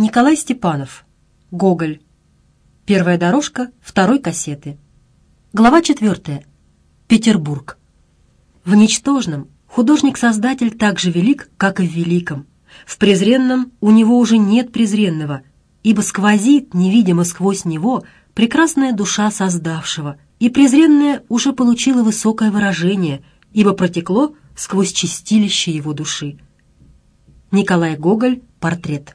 Николай Степанов. Гоголь. Первая дорожка второй кассеты. Глава четвертая. Петербург. В ничтожном художник-создатель так же велик, как и в великом. В презренном у него уже нет презренного, ибо сквозит невидимо сквозь него прекрасная душа создавшего, и презренное уже получило высокое выражение, ибо протекло сквозь чистилище его души. Николай Гоголь. Портрет.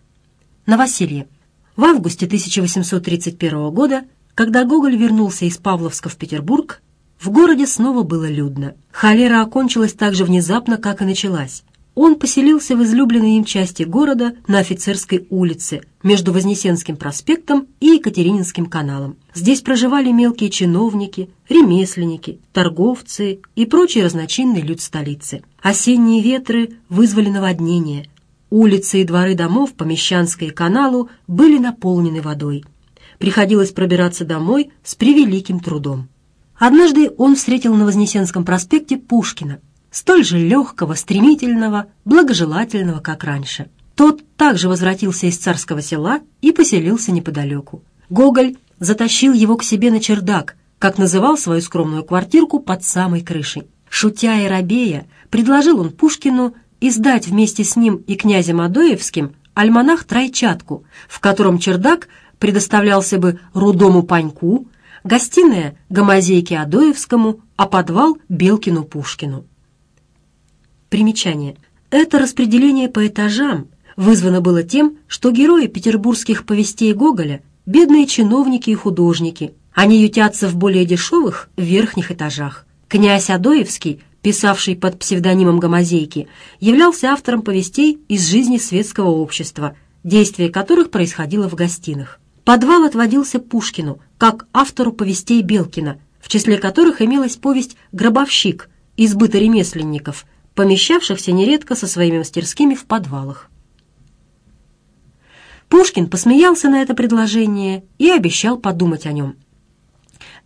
Новоселье. В августе 1831 года, когда Гоголь вернулся из Павловска в Петербург, в городе снова было людно. Холера окончилась так же внезапно, как и началась. Он поселился в излюбленной им части города на Офицерской улице, между Вознесенским проспектом и Екатерининским каналом. Здесь проживали мелкие чиновники, ремесленники, торговцы и прочий разночинный люд столицы. Осенние ветры вызвали наводнение – Улицы и дворы домов по Мещанской каналу были наполнены водой. Приходилось пробираться домой с превеликим трудом. Однажды он встретил на Вознесенском проспекте Пушкина, столь же легкого, стремительного, благожелательного, как раньше. Тот также возвратился из царского села и поселился неподалеку. Гоголь затащил его к себе на чердак, как называл свою скромную квартирку под самой крышей. Шутя и робея, предложил он Пушкину издать вместе с ним и князем Адоевским альманах «Тройчатку», в котором чердак предоставлялся бы рудому паньку, гостиная — гомозейке Адоевскому, а подвал — Белкину-Пушкину. Примечание. Это распределение по этажам вызвано было тем, что герои петербургских повестей Гоголя — бедные чиновники и художники. Они ютятся в более дешевых верхних этажах. Князь Адоевский писавший под псевдонимом Гомозейки являлся автором повестей из жизни светского общества, действие которых происходило в гостиных. Подвал отводился Пушкину, как автору повестей Белкина, в числе которых имелась повесть «Гробовщик» из быта ремесленников, помещавшихся нередко со своими мастерскими в подвалах. Пушкин посмеялся на это предложение и обещал подумать о нем.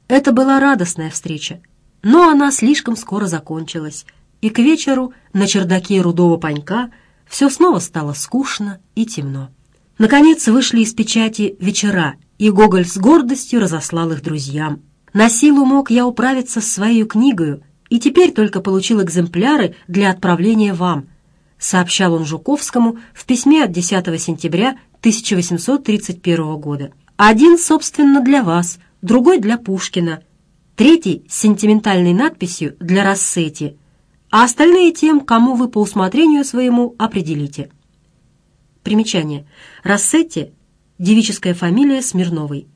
Это была радостная встреча, но она слишком скоро закончилась, и к вечеру на чердаке рудого панька все снова стало скучно и темно. Наконец вышли из печати «Вечера», и Гоголь с гордостью разослал их друзьям. На силу мог я управиться с своей книгою, и теперь только получил экземпляры для отправления вам, сообщал он Жуковскому в письме от 10 сентября 1831 года. Один, собственно, для вас, другой для Пушкина – третий с сентиментальной надписью «Для Рассети», а остальные тем, кому вы по усмотрению своему определите. Примечание. Рассетти – девическая фамилия Смирновой.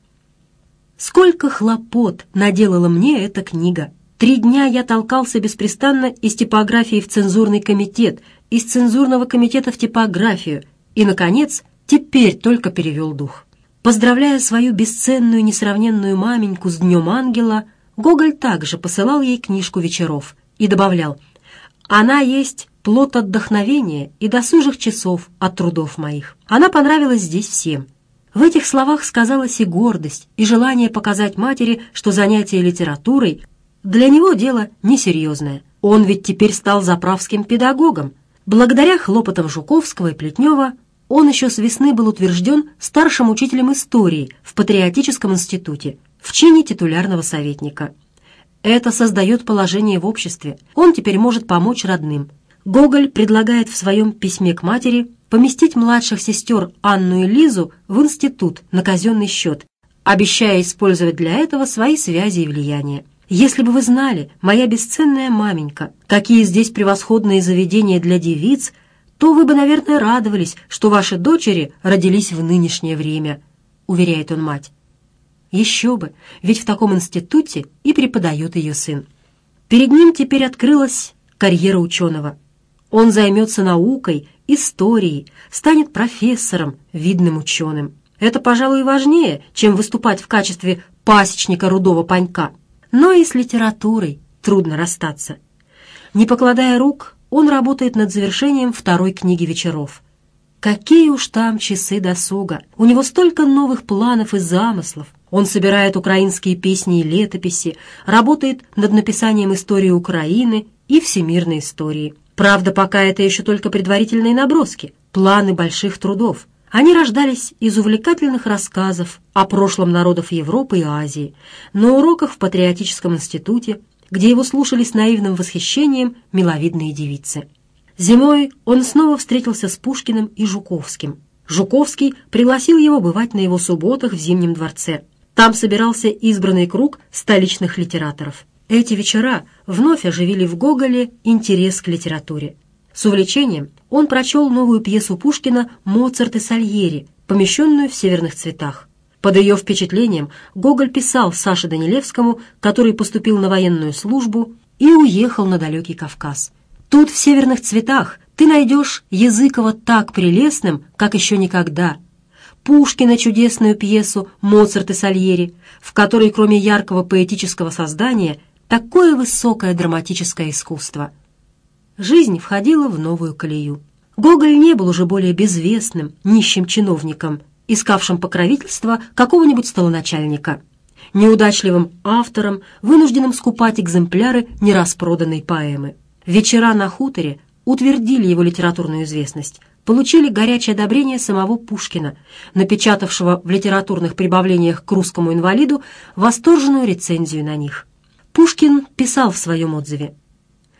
Сколько хлопот наделала мне эта книга. Три дня я толкался беспрестанно из типографии в цензурный комитет, из цензурного комитета в типографию и, наконец, теперь только перевел дух. Поздравляя свою бесценную, несравненную маменьку с Днем Ангела – Гоголь также посылал ей книжку вечеров и добавлял «Она есть плод отдохновения и досужих часов от трудов моих. Она понравилась здесь всем». В этих словах сказалась и гордость, и желание показать матери, что занятие литературой для него дело несерьезное. Он ведь теперь стал заправским педагогом. Благодаря хлопотам Жуковского и Плетнева он еще с весны был утвержден старшим учителем истории в Патриотическом институте – в чине титулярного советника. Это создает положение в обществе. Он теперь может помочь родным. Гоголь предлагает в своем письме к матери поместить младших сестер Анну и Лизу в институт на казенный счет, обещая использовать для этого свои связи и влияние. «Если бы вы знали, моя бесценная маменька, какие здесь превосходные заведения для девиц, то вы бы, наверное, радовались, что ваши дочери родились в нынешнее время», — уверяет он мать. Еще бы, ведь в таком институте и преподает ее сын. Перед ним теперь открылась карьера ученого. Он займется наукой, историей, станет профессором, видным ученым. Это, пожалуй, важнее, чем выступать в качестве пасечника рудого панька. Но и с литературой трудно расстаться. Не покладая рук, он работает над завершением второй книги вечеров. Какие уж там часы досуга! У него столько новых планов и замыслов – он собирает украинские песни и летописи, работает над написанием истории Украины и всемирной истории. Правда, пока это еще только предварительные наброски, планы больших трудов. Они рождались из увлекательных рассказов о прошлом народов Европы и Азии, на уроках в Патриотическом институте, где его слушали с наивным восхищением миловидные девицы. Зимой он снова встретился с Пушкиным и Жуковским. Жуковский пригласил его бывать на его субботах в Зимнем дворце – там собирался избранный круг столичных литераторов. Эти вечера вновь оживили в Гоголе интерес к литературе. С увлечением он прочел новую пьесу Пушкина «Моцарт и Сальери», помещенную в «Северных цветах». Под ее впечатлением Гоголь писал Саше Данилевскому, который поступил на военную службу и уехал на далекий Кавказ. «Тут в «Северных цветах» ты найдешь Языкова так прелестным, как еще никогда», Пушкина чудесную пьесу «Моцарт и Сальери», в которой, кроме яркого поэтического создания, такое высокое драматическое искусство. Жизнь входила в новую колею. Гоголь не был уже более безвестным, нищим чиновником, искавшим покровительство какого-нибудь столоначальника, неудачливым автором, вынужденным скупать экземпляры нераспроданной поэмы. Вечера на хуторе утвердили его литературную известность – получили горячее одобрение самого Пушкина, напечатавшего в литературных прибавлениях к русскому инвалиду восторженную рецензию на них. Пушкин писал в своем отзыве.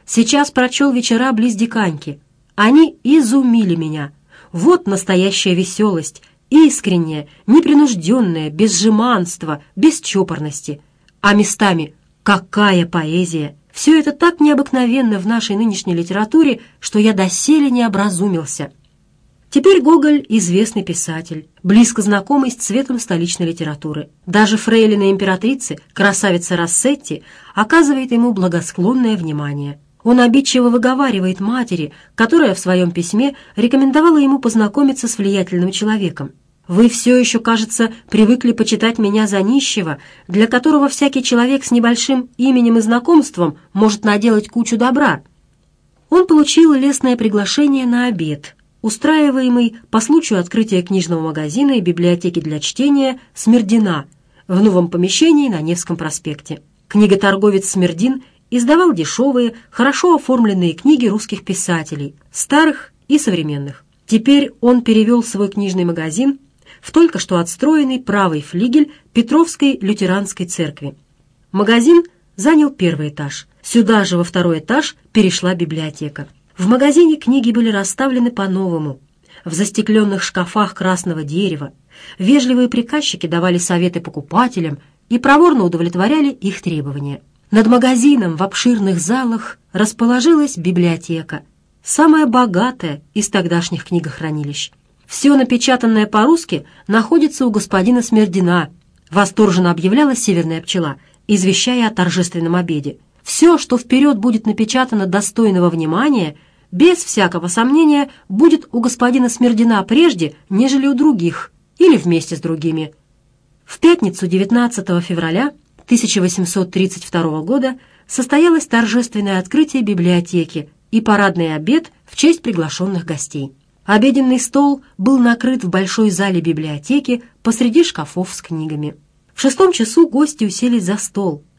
«Сейчас прочел вечера близ Диканьки. Они изумили меня. Вот настоящая веселость, искренняя, непринужденная, без жеманства, без чопорности. А местами какая поэзия!» Все это так необыкновенно в нашей нынешней литературе, что я доселе не образумился. Теперь Гоголь – известный писатель, близко знакомый с цветом столичной литературы. Даже фрейлина императрицы, красавица Рассетти, оказывает ему благосклонное внимание. Он обидчиво выговаривает матери, которая в своем письме рекомендовала ему познакомиться с влиятельным человеком. «Вы все еще, кажется, привыкли почитать меня за нищего, для которого всякий человек с небольшим именем и знакомством может наделать кучу добра». Он получил лестное приглашение на обед – устраиваемый по случаю открытия книжного магазина и библиотеки для чтения «Смердина» в новом помещении на Невском проспекте. Книготорговец Смердин издавал дешевые, хорошо оформленные книги русских писателей, старых и современных. Теперь он перевел свой книжный магазин в только что отстроенный правый флигель Петровской лютеранской церкви. Магазин занял первый этаж. Сюда же во второй этаж перешла библиотека. В магазине книги были расставлены по-новому, в застекленных шкафах красного дерева. Вежливые приказчики давали советы покупателям и проворно удовлетворяли их требования. Над магазином в обширных залах расположилась библиотека, самая богатая из тогдашних книгохранилищ. Все напечатанное по-русски находится у господина Смердина, восторженно объявляла северная пчела, извещая о торжественном обеде все, что вперед будет напечатано достойного внимания, без всякого сомнения, будет у господина Смердина прежде, нежели у других, или вместе с другими. В пятницу 19 февраля 1832 года состоялось торжественное открытие библиотеки и парадный обед в честь приглашенных гостей. Обеденный стол был накрыт в большой зале библиотеки посреди шкафов с книгами. В шестом часу гости уселись за стол –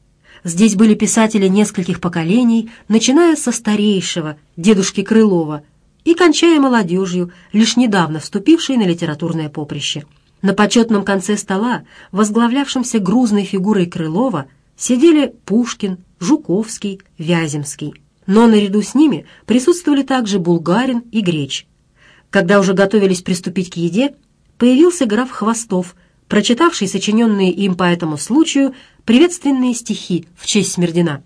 Здесь были писатели нескольких поколений, начиная со старейшего, дедушки Крылова, и кончая молодежью, лишь недавно вступившей на литературное поприще. На почетном конце стола, возглавлявшемся грузной фигурой Крылова, сидели Пушкин, Жуковский, Вяземский. Но наряду с ними присутствовали также Булгарин и Греч. Когда уже готовились приступить к еде, появился граф Хвостов, прочитавший сочиненные им по этому случаю приветственные стихи в честь Смердина.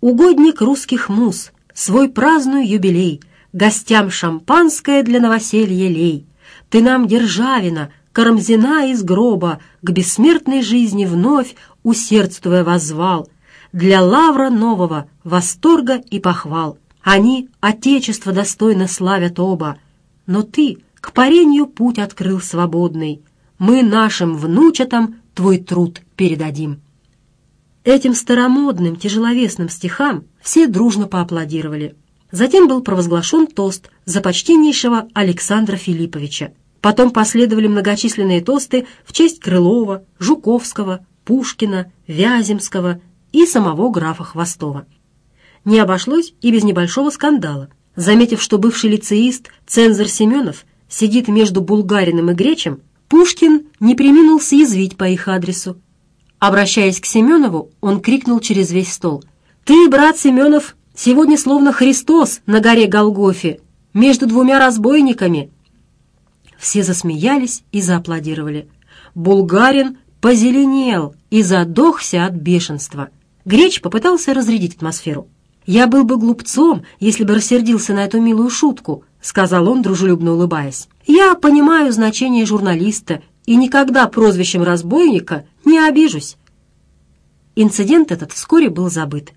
«Угодник русских муз, свой праздную юбилей, гостям шампанское для новоселья лей. Ты нам, державина, Карамзина из гроба, к бессмертной жизни вновь, усердствуя, возвал. Для лавра нового восторга и похвал. Они Отечество достойно славят оба. Но ты к паренью путь открыл свободный. Мы нашим внучатам твой труд передадим». Этим старомодным, тяжеловесным стихам все дружно поаплодировали. Затем был провозглашен тост за почтеннейшего Александра Филипповича. Потом последовали многочисленные тосты в честь Крылова, Жуковского, Пушкина, Вяземского и самого графа Хвостова. Не обошлось и без небольшого скандала. Заметив, что бывший лицеист цензор Семенов сидит между Булгариным и Гречем, Пушкин не приминул съязвить по их адресу Обращаясь к Семенову, он крикнул через весь стол. «Ты, брат Семенов, сегодня словно Христос на горе Голгофе, между двумя разбойниками!» Все засмеялись и зааплодировали. Булгарин позеленел и задохся от бешенства. Греч попытался разрядить атмосферу. «Я был бы глупцом, если бы рассердился на эту милую шутку», — сказал он, дружелюбно улыбаясь. «Я понимаю значение журналиста и никогда прозвищем разбойника не обижусь». Инцидент этот вскоре был забыт.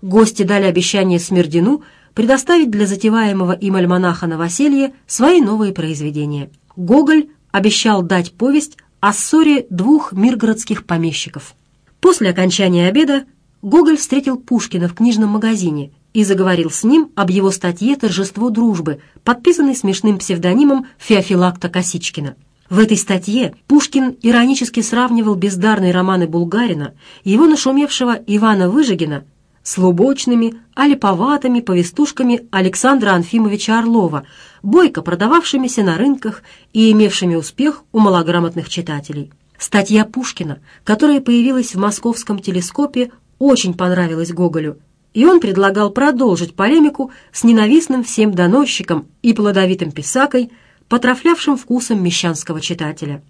Гости дали обещание Смердину предоставить для затеваемого им альманаха новоселья свои новые произведения. Гоголь обещал дать повесть о ссоре двух миргородских помещиков. После окончания обеда Гоголь встретил Пушкина в книжном магазине и заговорил с ним об его статье «Торжество дружбы», подписанной смешным псевдонимом Феофилакта Косичкина. В этой статье Пушкин иронически сравнивал бездарные романы Булгарина и его нашумевшего Ивана Выжигина с лубочными, алиповатыми повестушками Александра Анфимовича Орлова, бойко продававшимися на рынках и имевшими успех у малограмотных читателей. Статья Пушкина, которая появилась в московском телескопе, очень понравилась Гоголю, и он предлагал продолжить полемику с ненавистным всем доносчиком и плодовитым писакой – потрафлявшим вкусом мещанского читателя.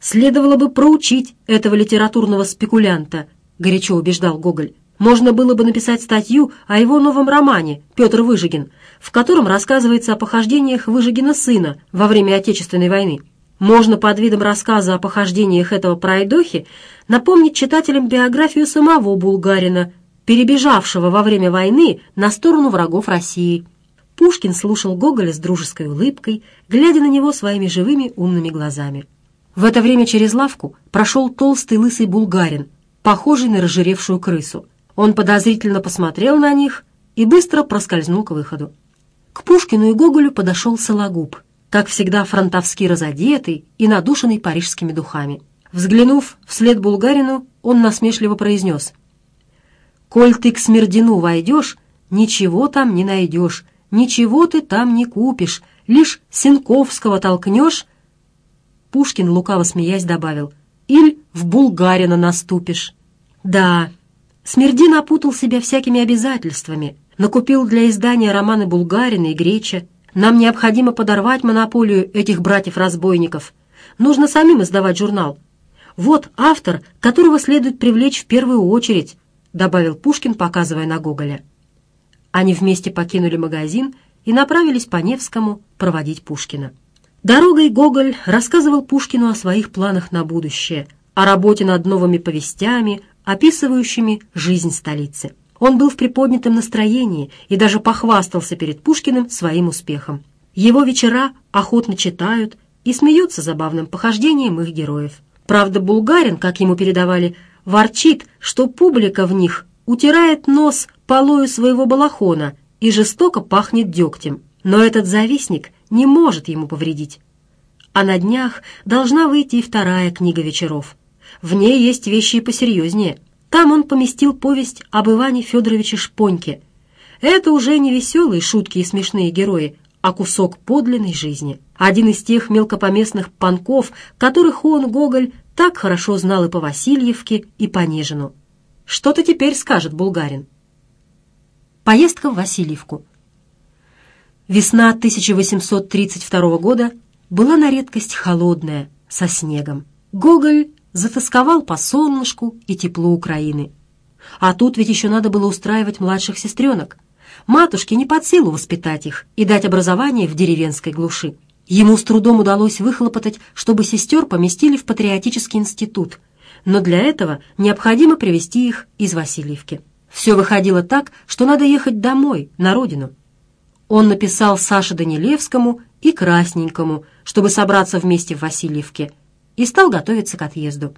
«Следовало бы проучить этого литературного спекулянта», — горячо убеждал Гоголь. «Можно было бы написать статью о его новом романе «Петр Выжигин», в котором рассказывается о похождениях Выжигина-сына во время Отечественной войны. Можно под видом рассказа о похождениях этого пройдохи напомнить читателям биографию самого Булгарина, перебежавшего во время войны на сторону врагов России». Пушкин слушал Гоголя с дружеской улыбкой, глядя на него своими живыми умными глазами. В это время через лавку прошел толстый лысый булгарин, похожий на разжиревшую крысу. Он подозрительно посмотрел на них и быстро проскользнул к выходу. К Пушкину и Гоголю подошел Сологуб, как всегда фронтовски разодетый и надушенный парижскими духами. Взглянув вслед булгарину, он насмешливо произнес. «Коль ты к Смердину войдешь, ничего там не найдешь, Ничего ты там не купишь, лишь Сенковского толкнешь. Пушкин, лукаво смеясь, добавил, «Иль в Булгарина наступишь». Да, Смерди напутал себя всякими обязательствами, накупил для издания романы Булгарина и Греча. Нам необходимо подорвать монополию этих братьев-разбойников. Нужно самим издавать журнал. Вот автор, которого следует привлечь в первую очередь, добавил Пушкин, показывая на Гоголя. Они вместе покинули магазин и направились по Невскому проводить Пушкина. Дорогой Гоголь рассказывал Пушкину о своих планах на будущее, о работе над новыми повестями, описывающими жизнь столицы. Он был в приподнятом настроении и даже похвастался перед Пушкиным своим успехом. Его вечера охотно читают и смеются забавным похождением их героев. Правда, Булгарин, как ему передавали, ворчит, что публика в них утирает нос полою своего балахона и жестоко пахнет дегтем, но этот завистник не может ему повредить. А на днях должна выйти и вторая книга вечеров. В ней есть вещи и посерьезнее. Там он поместил повесть об Иване Федоровиче Шпоньке. Это уже не веселые шутки и смешные герои, а кусок подлинной жизни. Один из тех мелкопоместных панков, которых он, Гоголь, так хорошо знал и по Васильевке, и по Нежину. Что-то теперь скажет Булгарин. Поездка в Васильевку. Весна 1832 года была на редкость холодная, со снегом. Гоголь затасковал по солнышку и теплу Украины. А тут ведь еще надо было устраивать младших сестренок. Матушке не под силу воспитать их и дать образование в деревенской глуши. Ему с трудом удалось выхлопотать, чтобы сестер поместили в патриотический институт, но для этого необходимо привести их из Васильевки. Все выходило так, что надо ехать домой, на родину. Он написал Саше Данилевскому и Красненькому, чтобы собраться вместе в Васильевке, и стал готовиться к отъезду.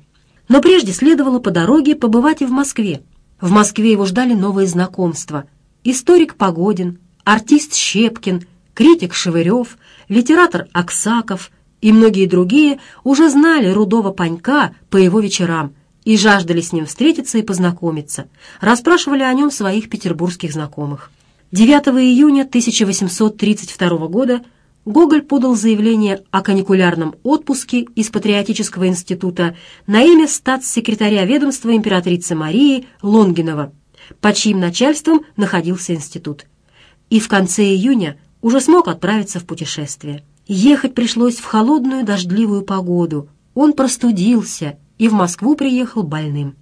Но прежде следовало по дороге побывать и в Москве. В Москве его ждали новые знакомства. Историк Погодин, артист Щепкин, критик Шевырев, литератор Аксаков и многие другие уже знали Рудова Панька по его вечерам – и жаждали с ним встретиться и познакомиться, расспрашивали о нем своих петербургских знакомых. 9 июня 1832 года Гоголь подал заявление о каникулярном отпуске из Патриотического института на имя статс-секретаря ведомства императрицы Марии Лонгинова, под чьим начальством находился институт. И в конце июня уже смог отправиться в путешествие. Ехать пришлось в холодную дождливую погоду. Он простудился и в Москву приехал больным.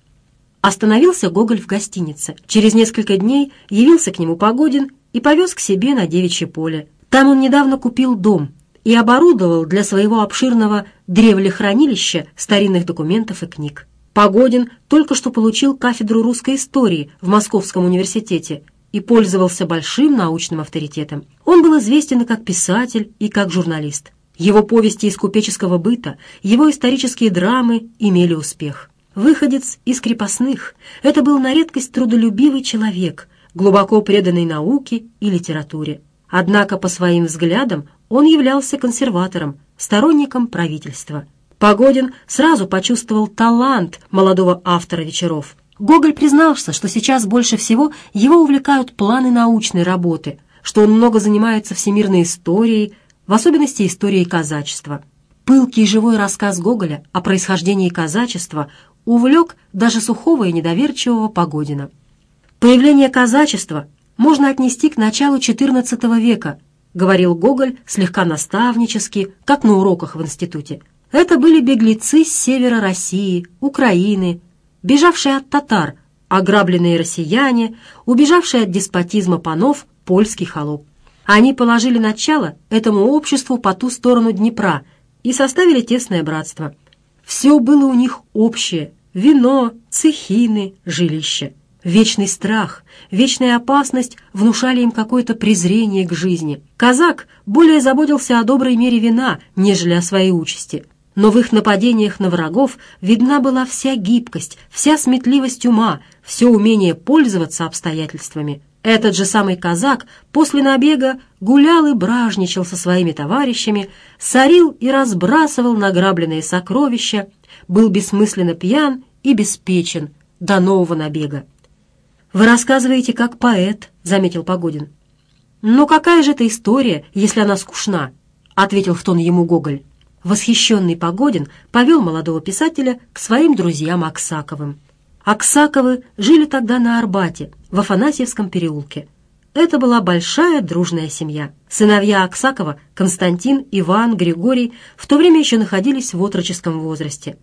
Остановился Гоголь в гостинице. Через несколько дней явился к нему Погодин и повез к себе на Девичье поле. Там он недавно купил дом и оборудовал для своего обширного древлехранилища старинных документов и книг. Погодин только что получил кафедру русской истории в Московском университете и пользовался большим научным авторитетом. Он был известен и как писатель, и как журналист. Его повести из купеческого быта, его исторические драмы имели успех. Выходец из крепостных, это был на редкость трудолюбивый человек, глубоко преданный науке и литературе. Однако по своим взглядам он являлся консерватором, сторонником правительства. Погодин сразу почувствовал талант молодого автора вечеров. Гоголь признался, что сейчас больше всего его увлекают планы научной работы, что он много занимается всемирной историей, в особенности истории казачества. Пылкий живой рассказ Гоголя о происхождении казачества увлек даже сухого и недоверчивого Погодина. «Появление казачества можно отнести к началу XIV века», говорил Гоголь слегка наставнически, как на уроках в институте. Это были беглецы с севера России, Украины, бежавшие от татар, ограбленные россияне, убежавшие от деспотизма панов польский холоп. Они положили начало этому обществу по ту сторону Днепра и составили тесное братство. Все было у них общее – вино, цехины, жилище. Вечный страх, вечная опасность внушали им какое-то презрение к жизни. Казак более заботился о доброй мере вина, нежели о своей участи. Но в их нападениях на врагов видна была вся гибкость, вся сметливость ума, все умение пользоваться обстоятельствами – этот же самый казак после набега гулял и бражничал со своими товарищами, сорил и разбрасывал награбленные сокровища, был бессмысленно пьян и беспечен до нового набега. «Вы рассказываете как поэт», — заметил Погодин. «Но какая же это история, если она скучна?» — ответил в тон ему Гоголь. Восхищенный Погодин повел молодого писателя к своим друзьям Аксаковым. Аксаковы жили тогда на Арбате — в Афанасьевском переулке. Это была большая дружная семья. Сыновья Аксакова, Константин, Иван, Григорий в то время еще находились в отроческом возрасте.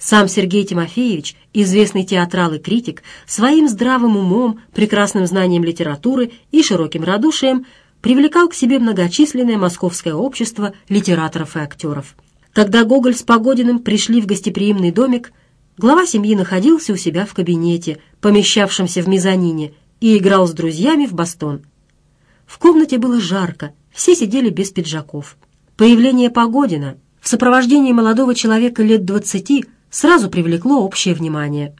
Сам Сергей Тимофеевич, известный театрал и критик, своим здравым умом, прекрасным знанием литературы и широким радушием привлекал к себе многочисленное московское общество литераторов и актеров. Когда Гоголь с Погодиным пришли в гостеприимный домик – глава семьи находился у себя в кабинете, помещавшемся в мезонине, и играл с друзьями в бастон. В комнате было жарко, все сидели без пиджаков. Появление Погодина в сопровождении молодого человека лет двадцати сразу привлекло общее внимание.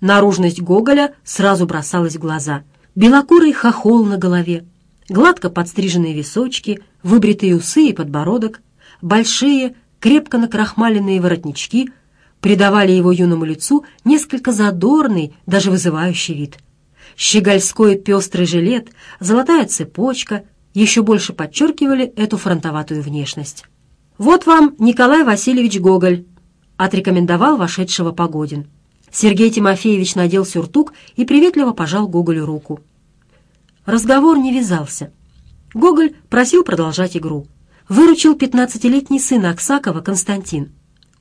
Наружность Гоголя сразу бросалась в глаза. Белокурый хохол на голове, гладко подстриженные височки, выбритые усы и подбородок, большие, крепко накрахмаленные воротнички — придавали его юному лицу несколько задорный, даже вызывающий вид. Щегольской пестрый жилет, золотая цепочка еще больше подчеркивали эту фронтоватую внешность. «Вот вам Николай Васильевич Гоголь», — отрекомендовал вошедшего Погодин. Сергей Тимофеевич надел сюртук и приветливо пожал Гоголю руку. Разговор не вязался. Гоголь просил продолжать игру. Выручил 15-летний сын Аксакова Константин.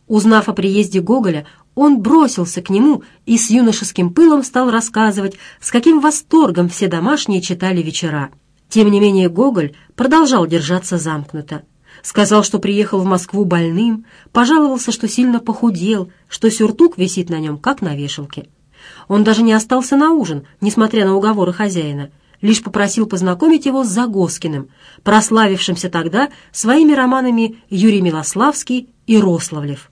Узнав о приезде Гоголя, он бросился к нему и с юношеским пылом стал рассказывать, с каким восторгом все домашние читали вечера. Тем не менее Гоголь продолжал держаться замкнуто. Сказал, что приехал в Москву больным, пожаловался, что сильно похудел, что сюртук висит на нем, как на вешалке. Он даже не остался на ужин, несмотря на уговоры хозяина, лишь попросил познакомить его с Загоскиным, прославившимся тогда своими романами «Юрий Милославский» и «Рославлев».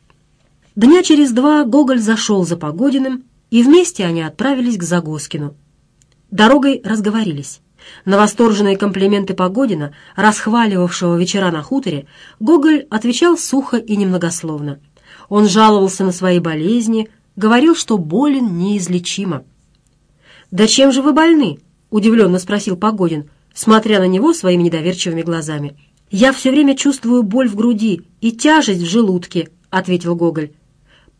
Дня через два Гоголь зашел за Погодиным, и вместе они отправились к Загоскину. Дорогой разговорились. На восторженные комплименты Погодина, расхваливавшего вечера на хуторе, Гоголь отвечал сухо и немногословно. Он жаловался на свои болезни, говорил, что болен неизлечимо. «Да чем же вы больны?» — удивленно спросил Погодин, смотря на него своими недоверчивыми глазами. «Я все время чувствую боль в груди и тяжесть в желудке», — ответил Гоголь.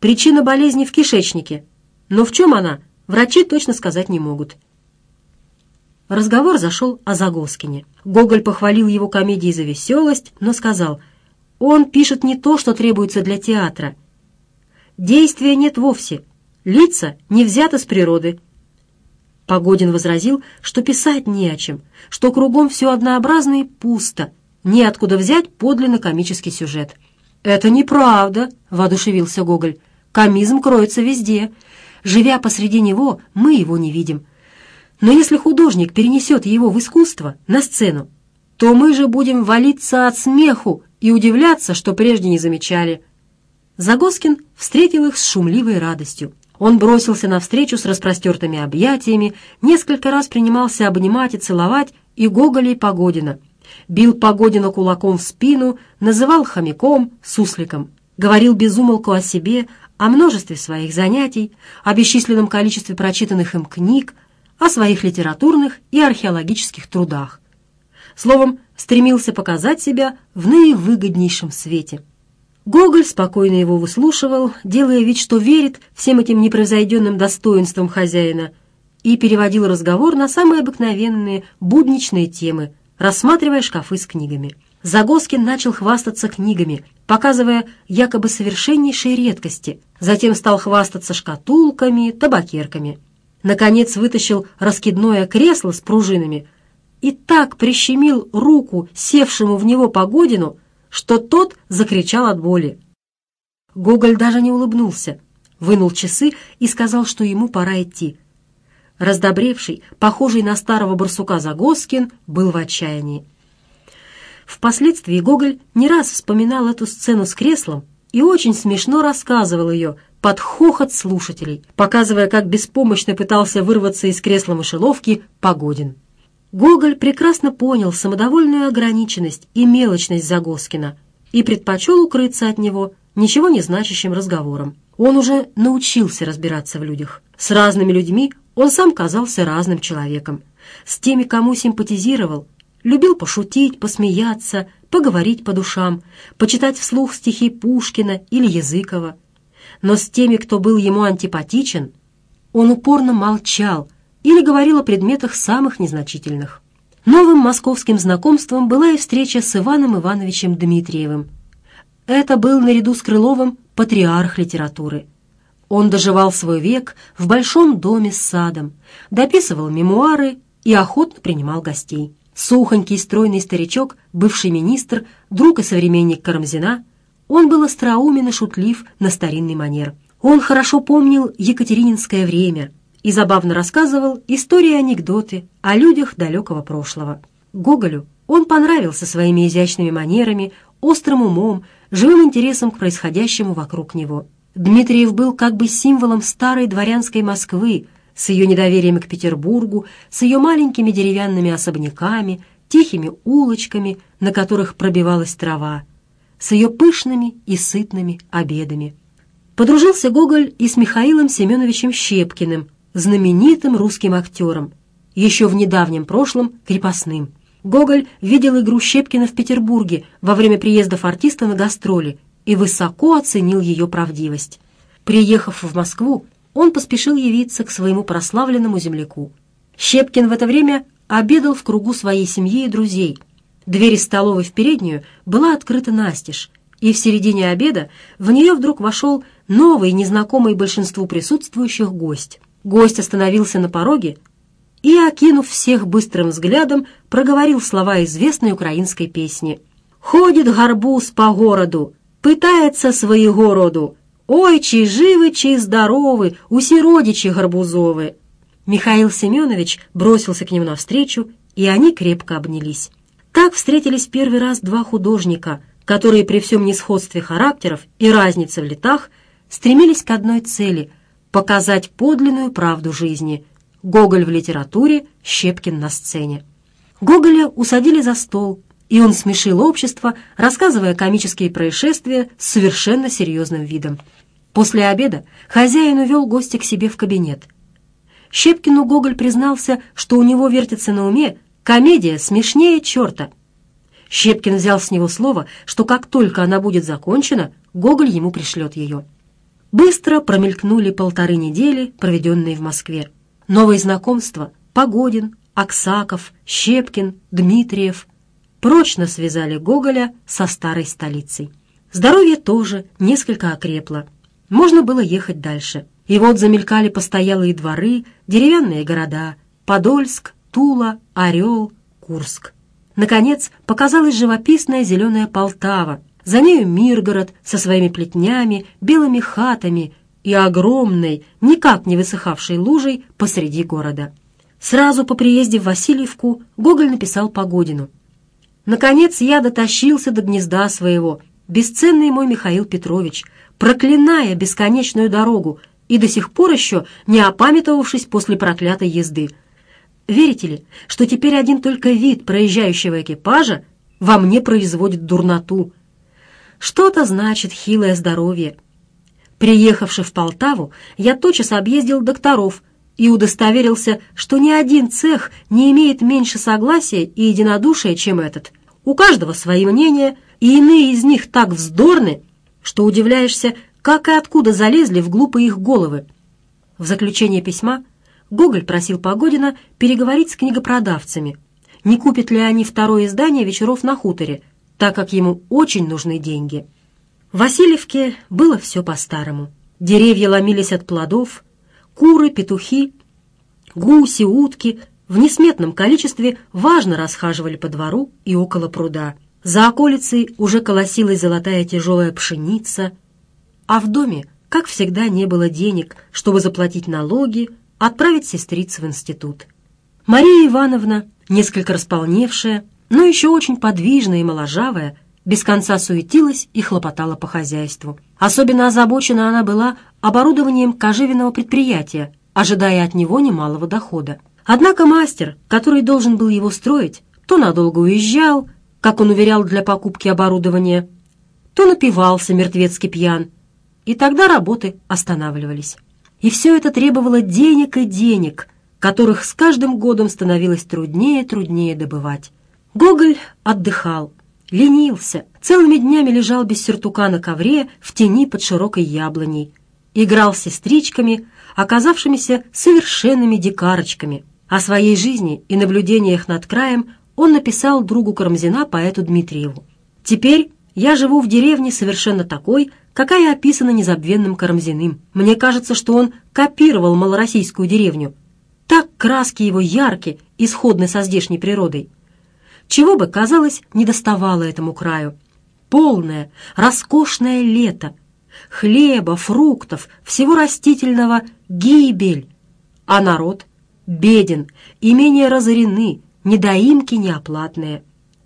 Причина болезни в кишечнике. Но в чем она, врачи точно сказать не могут. Разговор зашел о Загоскине. Гоголь похвалил его комедии за веселость, но сказал, он пишет не то, что требуется для театра. Действия нет вовсе. Лица не взяты с природы. Погодин возразил, что писать не о чем, что кругом все однообразно и пусто, неоткуда взять подлинно комический сюжет. «Это неправда», — воодушевился Гоголь. Комизм кроется везде. Живя посреди него, мы его не видим. Но если художник перенесет его в искусство, на сцену, то мы же будем валиться от смеху и удивляться, что прежде не замечали. Загоскин встретил их с шумливой радостью. Он бросился навстречу с распростертыми объятиями, несколько раз принимался обнимать и целовать и Гоголя, и Погодина. Бил Погодина кулаком в спину, называл хомяком, сусликом. Говорил безумолку о себе, о множестве своих занятий, о бесчисленном количестве прочитанных им книг, о своих литературных и археологических трудах. Словом, стремился показать себя в наивыгоднейшем свете. Гоголь спокойно его выслушивал, делая вид, что верит всем этим непревзойденным достоинствам хозяина, и переводил разговор на самые обыкновенные будничные темы, рассматривая шкафы с книгами. Загоскин начал хвастаться книгами, показывая якобы совершеннейшие редкости, затем стал хвастаться шкатулками, табакерками. Наконец вытащил раскидное кресло с пружинами и так прищемил руку севшему в него Погодину, что тот закричал от боли. Гоголь даже не улыбнулся, вынул часы и сказал, что ему пора идти. Раздобревший, похожий на старого барсука Загоскин, был в отчаянии. Впоследствии Гоголь не раз вспоминал эту сцену с креслом и очень смешно рассказывал ее под хохот слушателей, показывая, как беспомощно пытался вырваться из кресла мышеловки Погодин. Гоголь прекрасно понял самодовольную ограниченность и мелочность Загоскина и предпочел укрыться от него ничего не значащим разговором. Он уже научился разбираться в людях. С разными людьми он сам казался разным человеком. С теми, кому симпатизировал, любил пошутить, посмеяться, поговорить по душам, почитать вслух стихи Пушкина или Языкова. Но с теми, кто был ему антипатичен, он упорно молчал или говорил о предметах самых незначительных. Новым московским знакомством была и встреча с Иваном Ивановичем Дмитриевым. Это был наряду с Крыловым патриарх литературы. Он доживал свой век в большом доме с садом, дописывал мемуары и охотно принимал гостей. Сухонький стройный старичок, бывший министр, друг и современник Карамзина, он был остроумен и шутлив на старинный манер. Он хорошо помнил екатерининское время и забавно рассказывал истории и анекдоты о людях далекого прошлого. Гоголю он понравился своими изящными манерами, острым умом, живым интересом к происходящему вокруг него. Дмитриев был как бы символом старой дворянской Москвы, с ее недоверием к Петербургу, с ее маленькими деревянными особняками, тихими улочками, на которых пробивалась трава, с ее пышными и сытными обедами. Подружился Гоголь и с Михаилом Семеновичем Щепкиным, знаменитым русским актером, еще в недавнем прошлом крепостным. Гоголь видел игру Щепкина в Петербурге во время приездов артиста на гастроли и высоко оценил ее правдивость. Приехав в Москву, он поспешил явиться к своему прославленному земляку. Щепкин в это время обедал в кругу своей семьи и друзей. Дверь из столовой в переднюю была открыта настежь, и в середине обеда в нее вдруг вошел новый, незнакомый большинству присутствующих гость. Гость остановился на пороге и, окинув всех быстрым взглядом, проговорил слова известной украинской песни. «Ходит горбуз по городу, пытается своего роду, Ой, чей живы, чей здоровы, уси родичи Горбузовы!» Михаил Семенович бросился к ним навстречу, и они крепко обнялись. Так встретились первый раз два художника, которые при всем несходстве характеров и разнице в летах стремились к одной цели — показать подлинную правду жизни. Гоголь в литературе, Щепкин на сцене. Гоголя усадили за стол — и он смешил общество, рассказывая комические происшествия с совершенно серьезным видом. После обеда хозяин увел гостя к себе в кабинет. Щепкину Гоголь признался, что у него вертится на уме комедия смешнее черта. Щепкин взял с него слово, что как только она будет закончена, Гоголь ему пришлет ее. Быстро промелькнули полторы недели, проведенные в Москве. Новые знакомства — Погодин, Аксаков, Щепкин, Дмитриев — прочно связали Гоголя со старой столицей. Здоровье тоже несколько окрепло. Можно было ехать дальше. И вот замелькали постоялые дворы, деревянные города — Подольск, Тула, Орел, Курск. Наконец показалась живописная зеленая Полтава, за нею Миргород со своими плетнями, белыми хатами и огромной, никак не высыхавшей лужей посреди города. Сразу по приезде в Васильевку Гоголь написал Погодину — Наконец я дотащился до гнезда своего, бесценный мой Михаил Петрович, проклиная бесконечную дорогу и до сих пор еще не опамятовавшись после проклятой езды. Верите ли, что теперь один только вид проезжающего экипажа во мне производит дурноту? Что-то значит хилое здоровье. Приехавши в Полтаву, я тотчас объездил докторов – и удостоверился, что ни один цех не имеет меньше согласия и единодушия, чем этот. У каждого свои мнения, и иные из них так вздорны, что удивляешься, как и откуда залезли в глупые их головы. В заключение письма Гоголь просил Погодина переговорить с книгопродавцами, не купят ли они второе издание «Вечеров на хуторе», так как ему очень нужны деньги. В Васильевке было все по-старому. Деревья ломились от плодов, куры, петухи, гуси, утки в несметном количестве важно расхаживали по двору и около пруда. За околицей уже колосилась золотая тяжелая пшеница, а в доме, как всегда, не было денег, чтобы заплатить налоги, отправить сестриц в институт. Мария Ивановна, несколько располневшая, но еще очень подвижная и моложавая, без конца суетилась и хлопотала по хозяйству. Особенно озабочена она была оборудованием кожевенного предприятия, ожидая от него немалого дохода. Однако мастер, который должен был его строить, то надолго уезжал, как он уверял для покупки оборудования, то напивался мертвецкий пьян, и тогда работы останавливались. И все это требовало денег и денег, которых с каждым годом становилось труднее и труднее добывать. Гоголь отдыхал, ленился, целыми днями лежал без сюртука на ковре в тени под широкой яблоней – играл с сестричками, оказавшимися совершенными дикарочками. О своей жизни и наблюдениях над краем он написал другу Карамзина, поэту Дмитриеву. «Теперь я живу в деревне совершенно такой, какая описана незабвенным Карамзиным. Мне кажется, что он копировал малороссийскую деревню. Так краски его ярки, исходны со здешней природой. Чего бы, казалось, не доставало этому краю. Полное, роскошное лето — хлеба, фруктов, всего растительного гибель. А народ беден, имения разорены, недоимки неоплатные.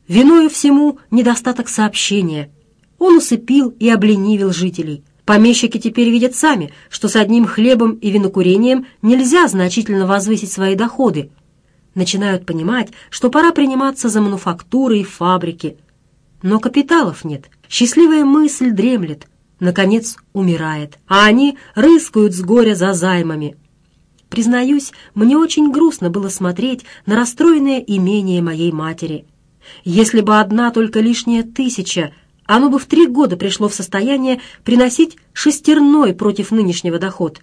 Виною всему недостаток сообщения. Он усыпил и обленивил жителей. Помещики теперь видят сами, что с одним хлебом и винокурением нельзя значительно возвысить свои доходы. Начинают понимать, что пора приниматься за мануфактуры и фабрики. Но капиталов нет. Счастливая мысль дремлет наконец, умирает, а они рыскают с горя за займами. Признаюсь, мне очень грустно было смотреть на расстроенное имение моей матери. Если бы одна только лишняя тысяча, а оно бы в три года пришло в состояние приносить шестерной против нынешнего доход.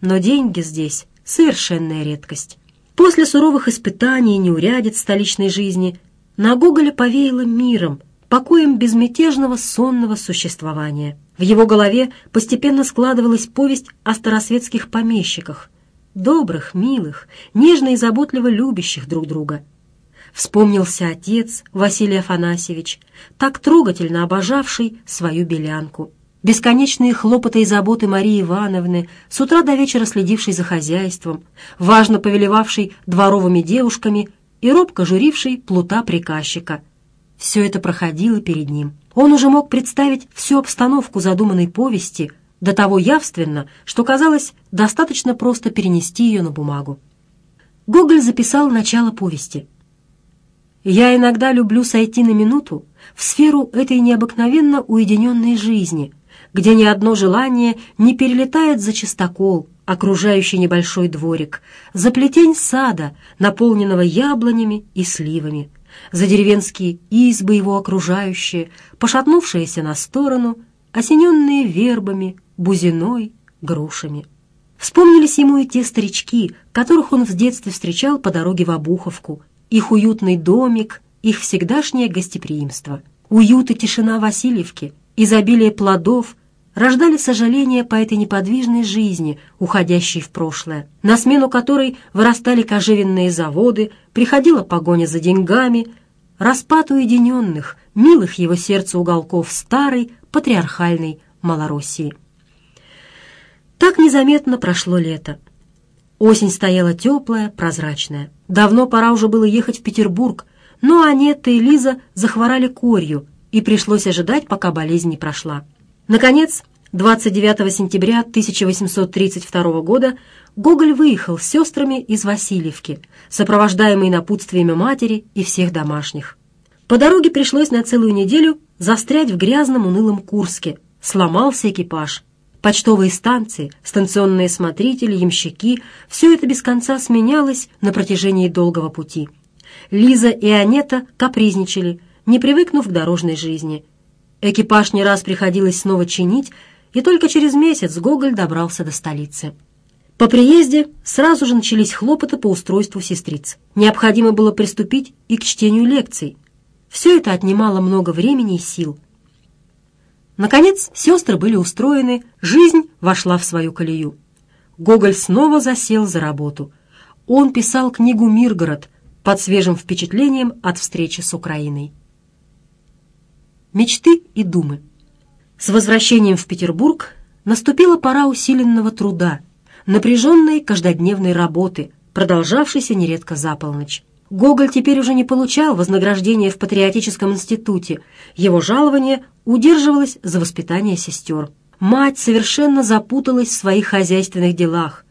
Но деньги здесь совершенная редкость. После суровых испытаний и неурядиц столичной жизни на Гоголя повеяло миром, покоем безмятежного сонного существования. В его голове постепенно складывалась повесть о старосветских помещиках, добрых, милых, нежно и заботливо любящих друг друга. Вспомнился отец Василий Афанасьевич, так трогательно обожавший свою белянку. Бесконечные хлопоты и заботы Марии Ивановны, с утра до вечера следившей за хозяйством, важно повелевавшей дворовыми девушками и робко журившей плута приказчика — все это проходило перед ним. Он уже мог представить всю обстановку задуманной повести до того явственно, что казалось достаточно просто перенести ее на бумагу. Гоголь записал начало повести. «Я иногда люблю сойти на минуту в сферу этой необыкновенно уединенной жизни», где ни одно желание не перелетает за чистокол, окружающий небольшой дворик, за плетень сада, наполненного яблонями и сливами, за деревенские избы его окружающие, пошатнувшиеся на сторону, осененные вербами, бузиной, грушами. Вспомнились ему и те старички, которых он в детстве встречал по дороге в Обуховку, их уютный домик, их всегдашнее гостеприимство, уют и тишина Васильевки, изобилие плодов, рождали сожаления по этой неподвижной жизни, уходящей в прошлое, на смену которой вырастали кожевенные заводы, приходила погоня за деньгами, распад уединенных, милых его сердцу уголков старой, патриархальной Малороссии. Так незаметно прошло лето. Осень стояла теплая, прозрачная. Давно пора уже было ехать в Петербург, но Анетта и Лиза захворали корью, и пришлось ожидать, пока болезнь не прошла. Наконец, 29 сентября 1832 года Гоголь выехал с сестрами из Васильевки, сопровождаемый напутствиями матери и всех домашних. По дороге пришлось на целую неделю застрять в грязном унылом Курске. Сломался экипаж. Почтовые станции, станционные смотрители, ямщики – все это без конца сменялось на протяжении долгого пути. Лиза и Анета капризничали, не привыкнув к дорожной жизни – Экипаж не раз приходилось снова чинить, и только через месяц Гоголь добрался до столицы. По приезде сразу же начались хлопоты по устройству сестриц. Необходимо было приступить и к чтению лекций. Все это отнимало много времени и сил. Наконец, сестры были устроены, жизнь вошла в свою колею. Гоголь снова засел за работу. Он писал книгу «Миргород» под свежим впечатлением от встречи с Украиной мечты и думы. С возвращением в Петербург наступила пора усиленного труда, напряженной каждодневной работы, продолжавшейся нередко за полночь. Гоголь теперь уже не получал вознаграждения в Патриотическом институте, его жалование удерживалось за воспитание сестер. Мать совершенно запуталась в своих хозяйственных делах.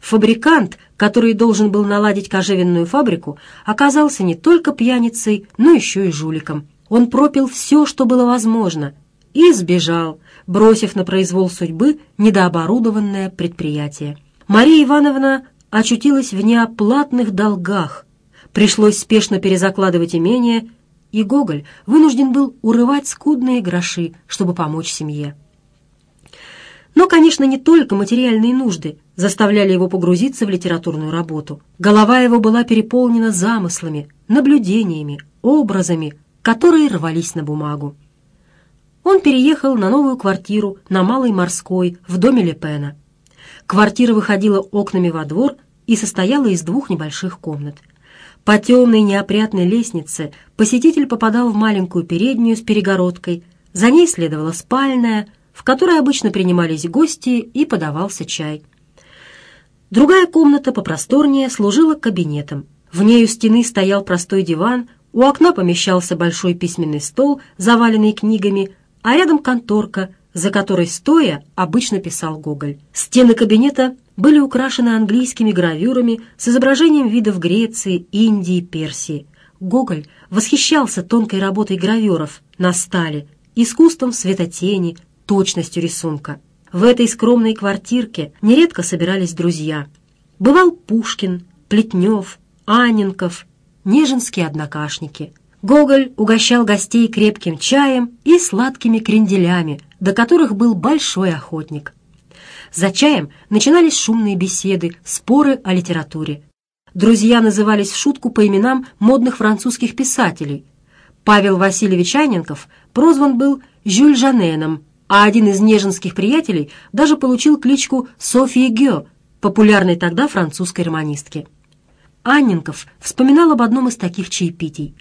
Фабрикант, который должен был наладить кожевенную фабрику, оказался не только пьяницей, но еще и жуликом – он пропил все, что было возможно, и сбежал, бросив на произвол судьбы недооборудованное предприятие. Мария Ивановна очутилась в неоплатных долгах. Пришлось спешно перезакладывать имение, и Гоголь вынужден был урывать скудные гроши, чтобы помочь семье. Но, конечно, не только материальные нужды заставляли его погрузиться в литературную работу. Голова его была переполнена замыслами, наблюдениями, образами, которые рвались на бумагу. Он переехал на новую квартиру на Малой Морской в доме Лепена. Квартира выходила окнами во двор и состояла из двух небольших комнат. По темной неопрятной лестнице посетитель попадал в маленькую переднюю с перегородкой, за ней следовала спальная, в которой обычно принимались гости и подавался чай. Другая комната попросторнее служила кабинетом. В ней у стены стоял простой диван, у окна помещался большой письменный стол, заваленный книгами, а рядом конторка, за которой стоя обычно писал Гоголь. Стены кабинета были украшены английскими гравюрами с изображением видов Греции, Индии, Персии. Гоголь восхищался тонкой работой граверов на стали, искусством светотени, точностью рисунка. В этой скромной квартирке нередко собирались друзья. Бывал Пушкин, Плетнев, Анненков – Нежинские однокашники. Гоголь угощал гостей крепким чаем и сладкими кренделями, до которых был большой охотник. За чаем начинались шумные беседы, споры о литературе. Друзья назывались в шутку по именам модных французских писателей. Павел Васильевич Аненков прозван был Жюль Жаненом, а один из Нежинских приятелей даже получил кличку Софии Гео, популярной тогда французской романистки. Анненков вспоминал об одном из таких чаепитий.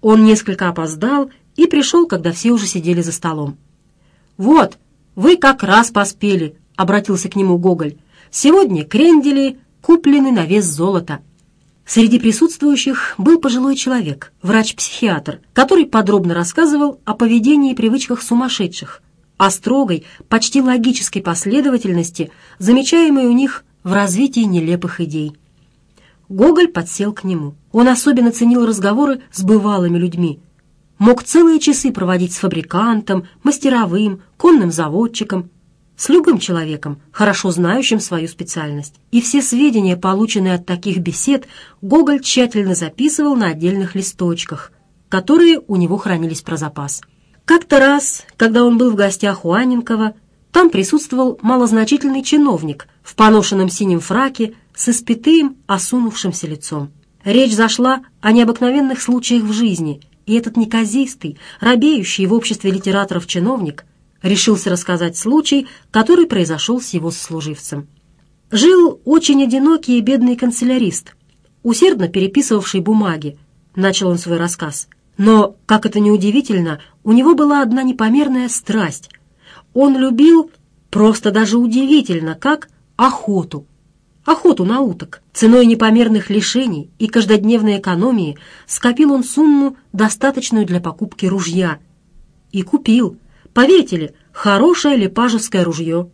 Он несколько опоздал и пришел, когда все уже сидели за столом. «Вот, вы как раз поспели», — обратился к нему Гоголь. «Сегодня крендели куплены на вес золота». Среди присутствующих был пожилой человек, врач-психиатр, который подробно рассказывал о поведении и привычках сумасшедших, о строгой, почти логической последовательности, замечаемой у них в развитии нелепых идей. Гоголь подсел к нему. Он особенно ценил разговоры с бывалыми людьми. Мог целые часы проводить с фабрикантом, мастеровым, конным заводчиком, с любым человеком, хорошо знающим свою специальность. И все сведения, полученные от таких бесед, Гоголь тщательно записывал на отдельных листочках, которые у него хранились про запас. Как-то раз, когда он был в гостях у Анненкова, там присутствовал малозначительный чиновник в поношенном синем фраке с испитым, осунувшимся лицом. Речь зашла о необыкновенных случаях в жизни, и этот неказистый, робеющий в обществе литераторов чиновник решился рассказать случай, который произошел с его служивцем. Жил очень одинокий и бедный канцелярист, усердно переписывавший бумаги, начал он свой рассказ. Но, как это неудивительно, у него была одна непомерная страсть — он любил просто даже удивительно, как охоту. Охоту на уток. Ценой непомерных лишений и каждодневной экономии скопил он сумму, достаточную для покупки ружья. И купил. Поверите ли, хорошее лепажевское ружье.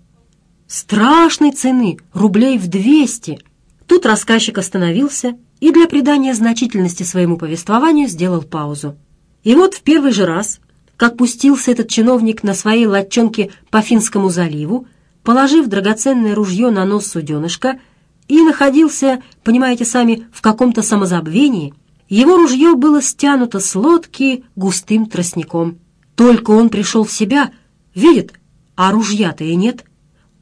Страшной цены, рублей в двести. Тут рассказчик остановился и для придания значительности своему повествованию сделал паузу. И вот в первый же раз как пустился этот чиновник на своей лодчонке по Финскому заливу, положив драгоценное ружье на нос суденышка и находился, понимаете сами, в каком-то самозабвении, его ружье было стянуто с лодки густым тростником. Только он пришел в себя, видит, а ружья-то и нет.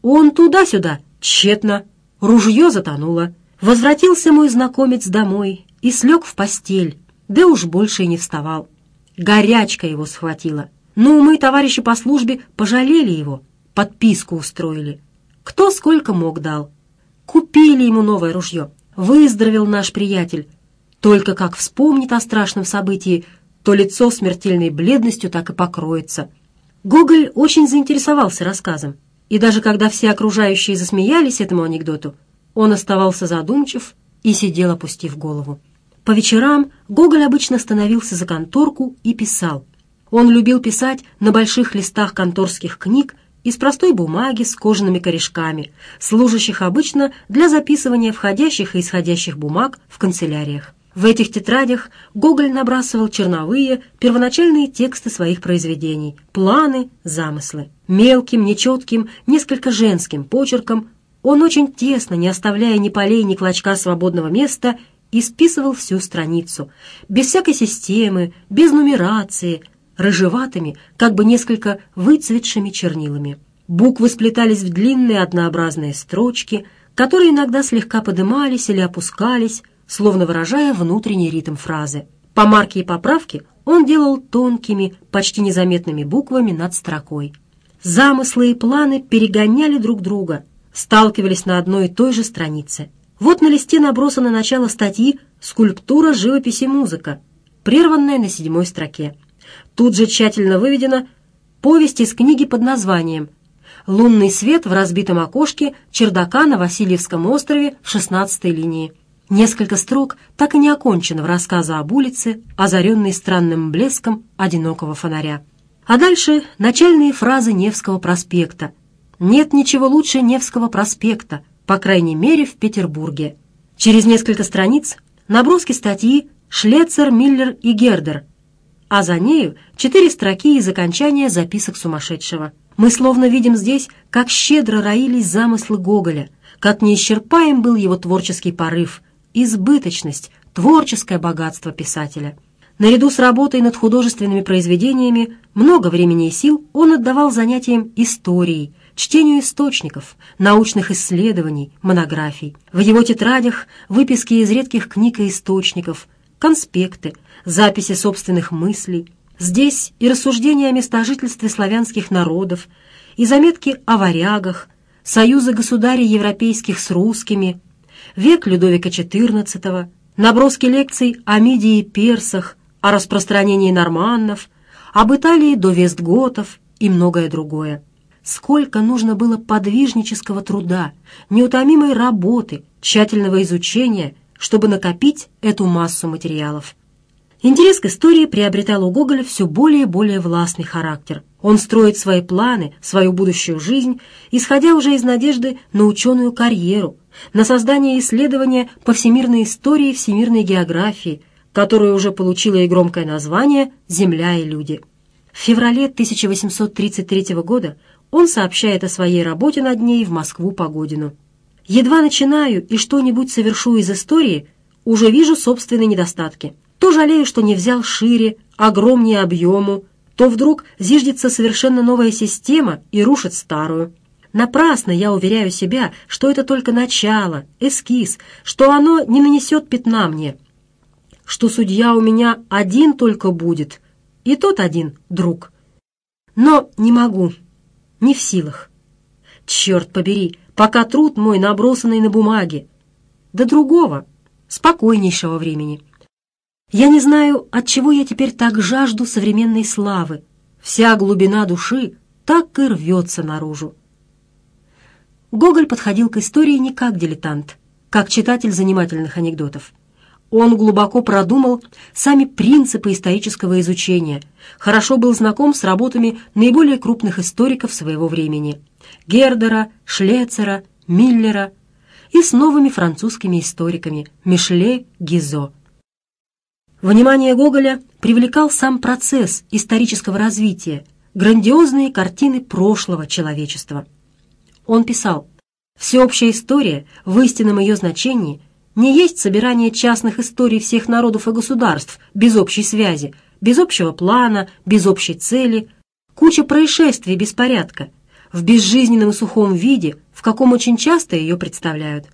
Он туда-сюда, тщетно, ружье затонуло. Возвратился мой знакомец домой и слег в постель, да уж больше и не вставал. Горячка его схватила. Ну, мы, товарищи по службе, пожалели его. Подписку устроили. Кто сколько мог дал. Купили ему новое ружье. Выздоровел наш приятель. Только как вспомнит о страшном событии, то лицо смертельной бледностью так и покроется. Гоголь очень заинтересовался рассказом. И даже когда все окружающие засмеялись этому анекдоту, он оставался задумчив и сидел, опустив голову. По вечерам Гоголь обычно становился за конторку и писал. Он любил писать на больших листах конторских книг из простой бумаги с кожаными корешками, служащих обычно для записывания входящих и исходящих бумаг в канцеляриях. В этих тетрадях Гоголь набрасывал черновые, первоначальные тексты своих произведений, планы, замыслы. Мелким, нечетким, несколько женским почерком он очень тесно, не оставляя ни полей, ни клочка свободного места, и списывал всю страницу, без всякой системы, без нумерации, рыжеватыми, как бы несколько выцветшими чернилами. Буквы сплетались в длинные однообразные строчки, которые иногда слегка подымались или опускались, словно выражая внутренний ритм фразы. По Помарки и поправке он делал тонкими, почти незаметными буквами над строкой. Замыслы и планы перегоняли друг друга, сталкивались на одной и той же странице – вот на листе набросано начало статьи «Скульптура, живопись и музыка», прерванная на седьмой строке. Тут же тщательно выведена повесть из книги под названием «Лунный свет в разбитом окошке чердака на Васильевском острове в 16-й линии». Несколько строк так и не окончено в рассказе об улице, озаренной странным блеском одинокого фонаря. А дальше начальные фразы Невского проспекта. «Нет ничего лучше Невского проспекта», по крайней мере, в Петербурге. Через несколько страниц наброски статьи «Шлецер, Миллер и Гердер», а за нею четыре строки из окончания записок сумасшедшего. Мы словно видим здесь, как щедро роились замыслы Гоголя, как неисчерпаем был его творческий порыв, избыточность, творческое богатство писателя. Наряду с работой над художественными произведениями много времени и сил он отдавал занятиям историей – чтению источников, научных исследований, монографий. В его тетрадях выписки из редких книг и источников, конспекты, записи собственных мыслей. Здесь и рассуждения о местожительстве славянских народов, и заметки о варягах, союзы государей европейских с русскими, век Людовика XIV, наброски лекций о Мидии и персах, о распространении норманнов, об Италии до Вестготов и многое другое сколько нужно было подвижнического труда, неутомимой работы, тщательного изучения, чтобы накопить эту массу материалов. Интерес к истории приобретал у Гоголя все более и более властный характер. Он строит свои планы, свою будущую жизнь, исходя уже из надежды на ученую карьеру, на создание исследования по всемирной истории всемирной географии, которое уже получило и громкое название «Земля и люди». В феврале 1833 года он сообщает о своей работе над ней в Москву Погодину. «Едва начинаю и что-нибудь совершу из истории, уже вижу собственные недостатки. То жалею, что не взял шире, огромнее объему, то вдруг зиждется совершенно новая система и рушит старую. Напрасно я уверяю себя, что это только начало, эскиз, что оно не нанесет пятна мне, что судья у меня один только будет, и тот один друг. Но не могу, не в силах. Черт побери, пока труд мой набросанный на бумаге. До другого, спокойнейшего времени. Я не знаю, от чего я теперь так жажду современной славы. Вся глубина души так и рвется наружу. Гоголь подходил к истории не как дилетант, как читатель занимательных анекдотов. Он глубоко продумал сами принципы исторического изучения, хорошо был знаком с работами наиболее крупных историков своего времени – Гердера, Шлецера, Миллера и с новыми французскими историками – Мишле, Гизо. Внимание Гоголя привлекал сам процесс исторического развития, грандиозные картины прошлого человечества. Он писал «Всеобщая история в истинном ее значении – не есть собирание частных историй всех народов и государств без общей связи, без общего плана, без общей цели, куча происшествий и беспорядка, в безжизненном сухом виде, в каком очень часто ее представляют.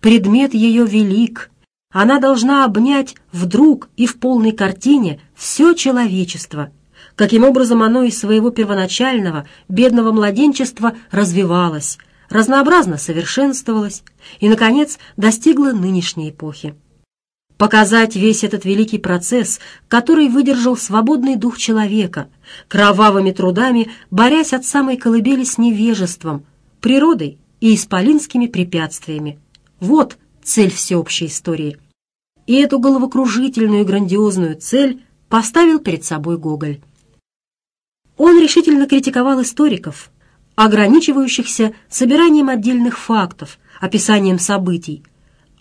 Предмет ее велик, она должна обнять вдруг и в полной картине все человечество, каким образом оно из своего первоначального, бедного младенчества развивалось – разнообразно совершенствовалась и, наконец, достигла нынешней эпохи. Показать весь этот великий процесс, который выдержал свободный дух человека, кровавыми трудами, борясь от самой колыбели с невежеством, природой и исполинскими препятствиями. Вот цель всеобщей истории. И эту головокружительную и грандиозную цель поставил перед собой Гоголь. Он решительно критиковал историков, ограничивающихся собиранием отдельных фактов, описанием событий.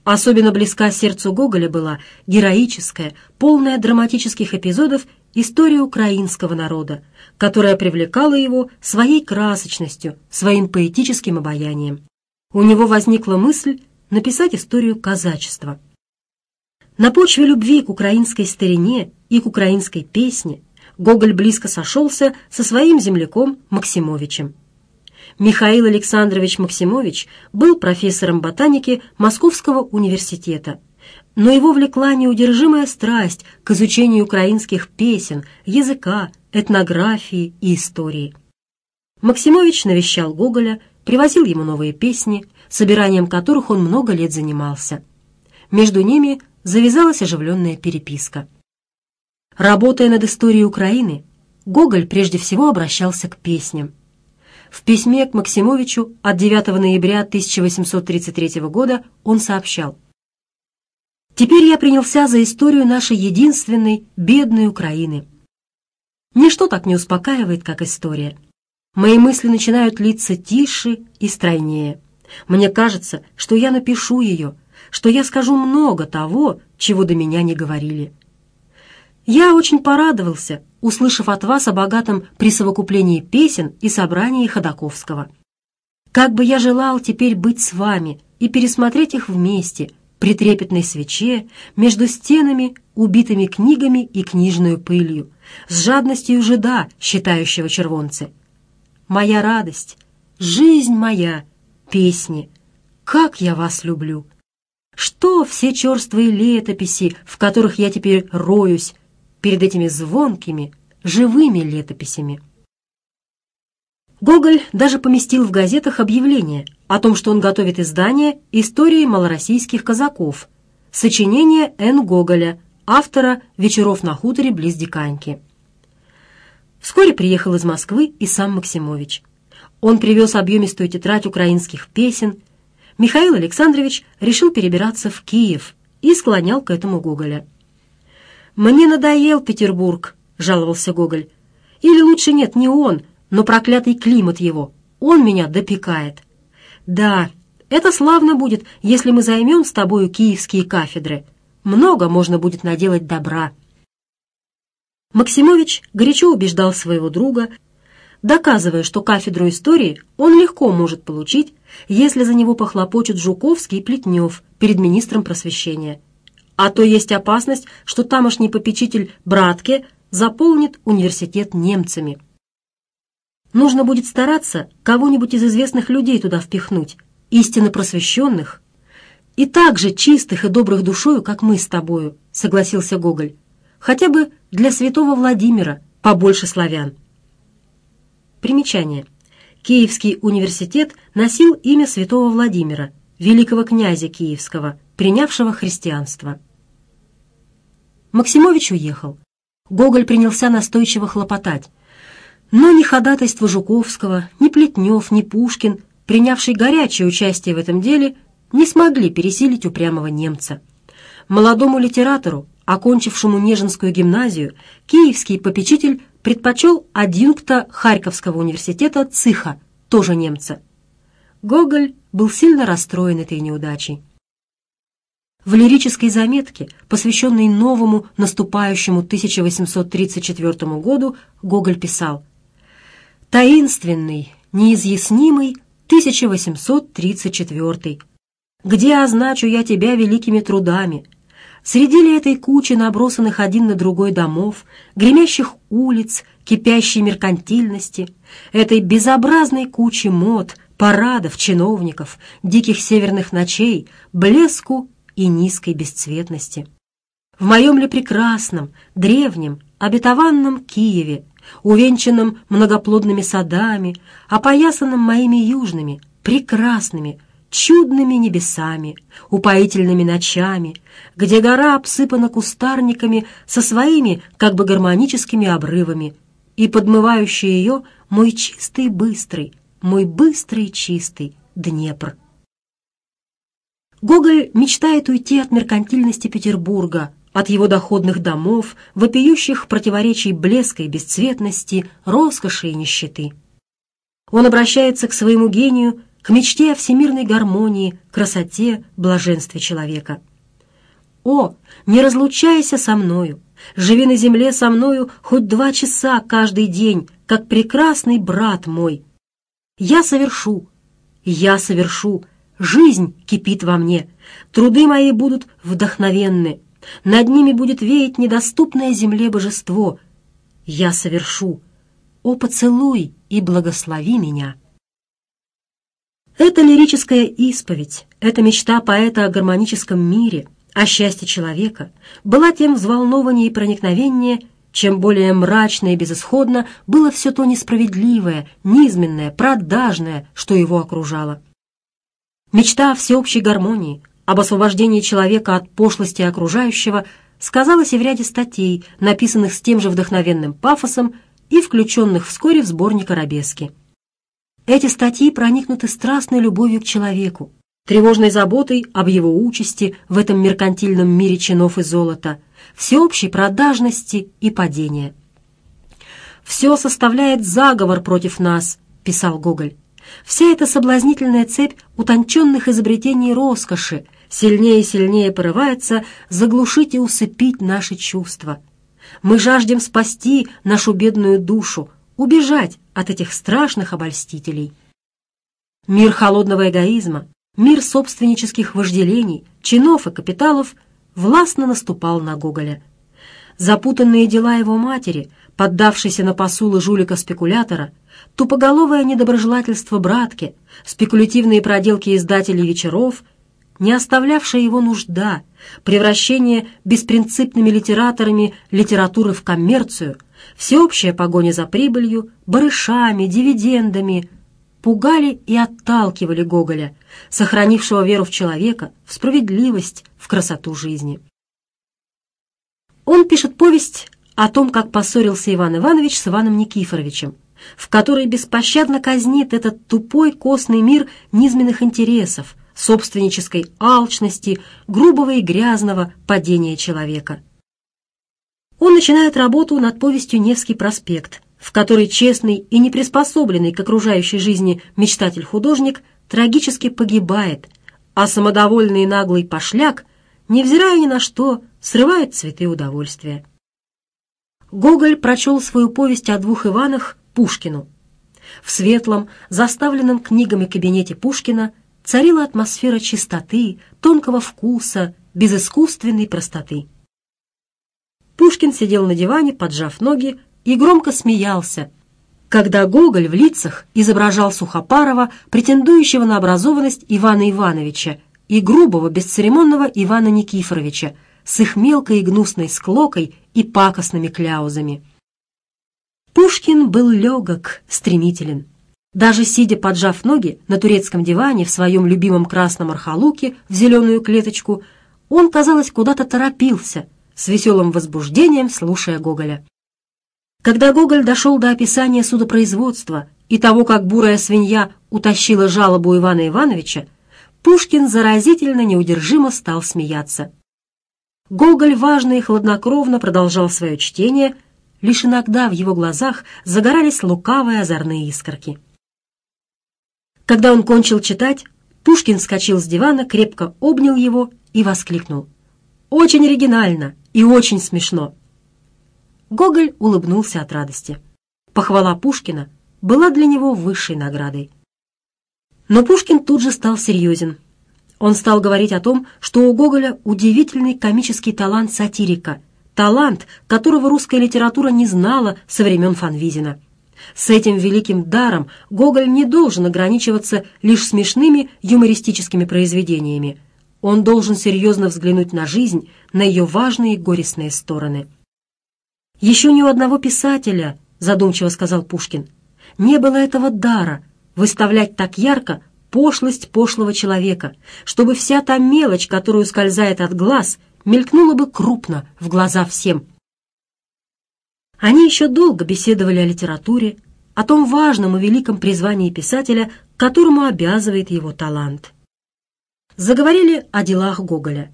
Особенно близка сердцу Гоголя была героическая, полная драматических эпизодов история украинского народа, которая привлекала его своей красочностью, своим поэтическим обаянием. У него возникла мысль написать историю казачества. На почве любви к украинской старине и к украинской песне Гоголь близко сошелся со своим земляком Максимовичем. Михаил Александрович Максимович был профессором ботаники Московского университета, но его влекла неудержимая страсть к изучению украинских песен, языка, этнографии и истории. Максимович навещал Гоголя, привозил ему новые песни, собиранием которых он много лет занимался. Между ними завязалась оживленная переписка. Работая над историей Украины, Гоголь прежде всего обращался к песням. В письме к Максимовичу от 9 ноября 1833 года он сообщал «Теперь я принялся за историю нашей единственной, бедной Украины. Ничто так не успокаивает, как история. Мои мысли начинают литься тише и стройнее. Мне кажется, что я напишу ее, что я скажу много того, чего до меня не говорили». Я очень порадовался, услышав от вас о богатом присовокуплении песен и собрании Ходаковского. Как бы я желал теперь быть с вами и пересмотреть их вместе, при трепетной свече, между стенами, убитыми книгами и книжную пылью, с жадностью жида, считающего червонцы. Моя радость, жизнь моя, песни, как я вас люблю! Что все черствые летописи, в которых я теперь роюсь, перед этими звонкими, живыми летописями. Гоголь даже поместил в газетах объявление о том, что он готовит издание «Истории малороссийских казаков», сочинение Н. Гоголя, автора «Вечеров на хуторе близ Диканьки». Вскоре приехал из Москвы и сам Максимович. Он привез объемистую тетрадь украинских песен. Михаил Александрович решил перебираться в Киев и склонял к этому Гоголя. «Мне надоел Петербург», — жаловался Гоголь. «Или лучше нет, не он, но проклятый климат его. Он меня допекает». «Да, это славно будет, если мы займем с тобою киевские кафедры. Много можно будет наделать добра». Максимович горячо убеждал своего друга, доказывая, что кафедру истории он легко может получить, если за него похлопочут Жуковский и Плетнев перед министром просвещения – а то есть опасность, что тамошний попечитель Братке заполнит университет немцами. Нужно будет стараться кого-нибудь из известных людей туда впихнуть, истинно просвещенных, и так же чистых и добрых душою, как мы с тобою, согласился Гоголь. Хотя бы для святого Владимира побольше славян. Примечание. Киевский университет носил имя святого Владимира, великого князя Киевского, принявшего христианство. Максимович уехал. Гоголь принялся настойчиво хлопотать. Но ни ходатайство Жуковского, ни Плетнев, ни Пушкин, принявший горячее участие в этом деле, не смогли пересилить упрямого немца. Молодому литератору, окончившему Нежинскую гимназию, киевский попечитель предпочел адъюнкта Харьковского университета Циха, тоже немца. Гоголь был сильно расстроен этой неудачей. В лирической заметке, посвященной новому наступающему 1834 году, Гоголь писал «Таинственный, неизъяснимый 1834, где означу я тебя великими трудами, Среди ли этой кучи набросанных один на другой домов, гремящих улиц, кипящей меркантильности, этой безобразной кучи мод, парадов, чиновников, диких северных ночей, блеску и низкой бесцветности. В моем ли прекрасном, древнем, обетованном Киеве, увенчанном многоплодными садами, опоясанном моими южными, прекрасными, чудными небесами, упоительными ночами, где гора обсыпана кустарниками со своими как бы гармоническими обрывами, и подмывающий ее мой чистый быстрый, мой быстрый чистый Днепр. Гоголь мечтает уйти от меркантильности Петербурга, от его доходных домов, вопиющих противоречий блеска и бесцветности, роскоши и нищеты. Он обращается к своему гению, к мечте о всемирной гармонии, красоте, блаженстве человека. «О, не разлучайся со мною! Живи на земле со мною хоть два часа каждый день, как прекрасный брат мой! Я совершу, я совершу Жизнь кипит во мне, труды мои будут вдохновенны, над ними будет веять недоступное земле божество. Я совершу. О, поцелуй и благослови меня!» Это лирическая исповедь, это мечта поэта о гармоническом мире, о счастье человека, была тем взволнованнее и проникновеннее, чем более мрачно и безысходно было все то несправедливое, низменное, продажное, что его окружало. Мечта о всеобщей гармонии, об освобождении человека от пошлости окружающего сказалась и в ряде статей, написанных с тем же вдохновенным пафосом и включенных вскоре в сборник «Арабески». Эти статьи проникнуты страстной любовью к человеку, тревожной заботой об его участи в этом меркантильном мире чинов и золота, всеобщей продажности и падения. «Все составляет заговор против нас», — писал Гоголь. Вся эта соблазнительная цепь утонченных изобретений роскоши сильнее и сильнее порывается заглушить и усыпить наши чувства. Мы жаждем спасти нашу бедную душу, убежать от этих страшных обольстителей. Мир холодного эгоизма, мир собственнических вожделений, чинов и капиталов властно наступал на Гоголя. Запутанные дела его матери, поддавшиеся на посулы жулика-спекулятора – тупоголовое недоброжелательство братки, спекулятивные проделки издателей вечеров, не оставлявшая его нужда, превращение беспринципными литераторами литературы в коммерцию, всеобщая погоня за прибылью, барышами, дивидендами пугали и отталкивали Гоголя, сохранившего веру в человека, в справедливость, в красоту жизни. Он пишет повесть о том, как поссорился Иван Иванович с Иваном Никифоровичем, в которой беспощадно казнит этот тупой костный мир низменных интересов, собственнической алчности, грубого и грязного падения человека. Он начинает работу над повестью «Невский проспект», в которой честный и неприспособленный к окружающей жизни мечтатель-художник трагически погибает, а самодовольный и наглый пошляк, невзирая ни на что, срывает цветы удовольствия. Гоголь прочел свою повесть о двух Иванах Пушкину. В светлом, заставленном книгами кабинете Пушкина царила атмосфера чистоты, тонкого вкуса, безыскусственной простоты. Пушкин сидел на диване, поджав ноги, и громко смеялся, когда Гоголь в лицах изображал Сухопарова, претендующего на образованность Ивана Ивановича, и грубого, бесцеремонного Ивана Никифоровича с их мелкой и гнусной склокой и пакостными кляузами. Пушкин был легок, стремителен. Даже сидя поджав ноги на турецком диване в своем любимом красном архалуке в зеленую клеточку, он, казалось, куда-то торопился, с веселым возбуждением слушая Гоголя. Когда Гоголь дошел до описания судопроизводства и того, как бурая свинья утащила жалобу Ивана Ивановича, Пушкин заразительно неудержимо стал смеяться. Гоголь важно и хладнокровно продолжал свое чтение – Лишь иногда в его глазах загорались лукавые озорные искорки. Когда он кончил читать, Пушкин вскочил с дивана, крепко обнял его и воскликнул. «Очень оригинально и очень смешно!» Гоголь улыбнулся от радости. Похвала Пушкина была для него высшей наградой. Но Пушкин тут же стал серьезен. Он стал говорить о том, что у Гоголя удивительный комический талант сатирика – талант, которого русская литература не знала со времен Фанвизина. С этим великим даром Гоголь не должен ограничиваться лишь смешными юмористическими произведениями. Он должен серьезно взглянуть на жизнь, на ее важные горестные стороны. «Еще ни у одного писателя», — задумчиво сказал Пушкин, — «не было этого дара выставлять так ярко пошлость пошлого человека, чтобы вся та мелочь, которая ускользает от глаз — мелькнуло бы крупно в глаза всем. Они еще долго беседовали о литературе, о том важном и великом призвании писателя, которому обязывает его талант. Заговорили о делах Гоголя.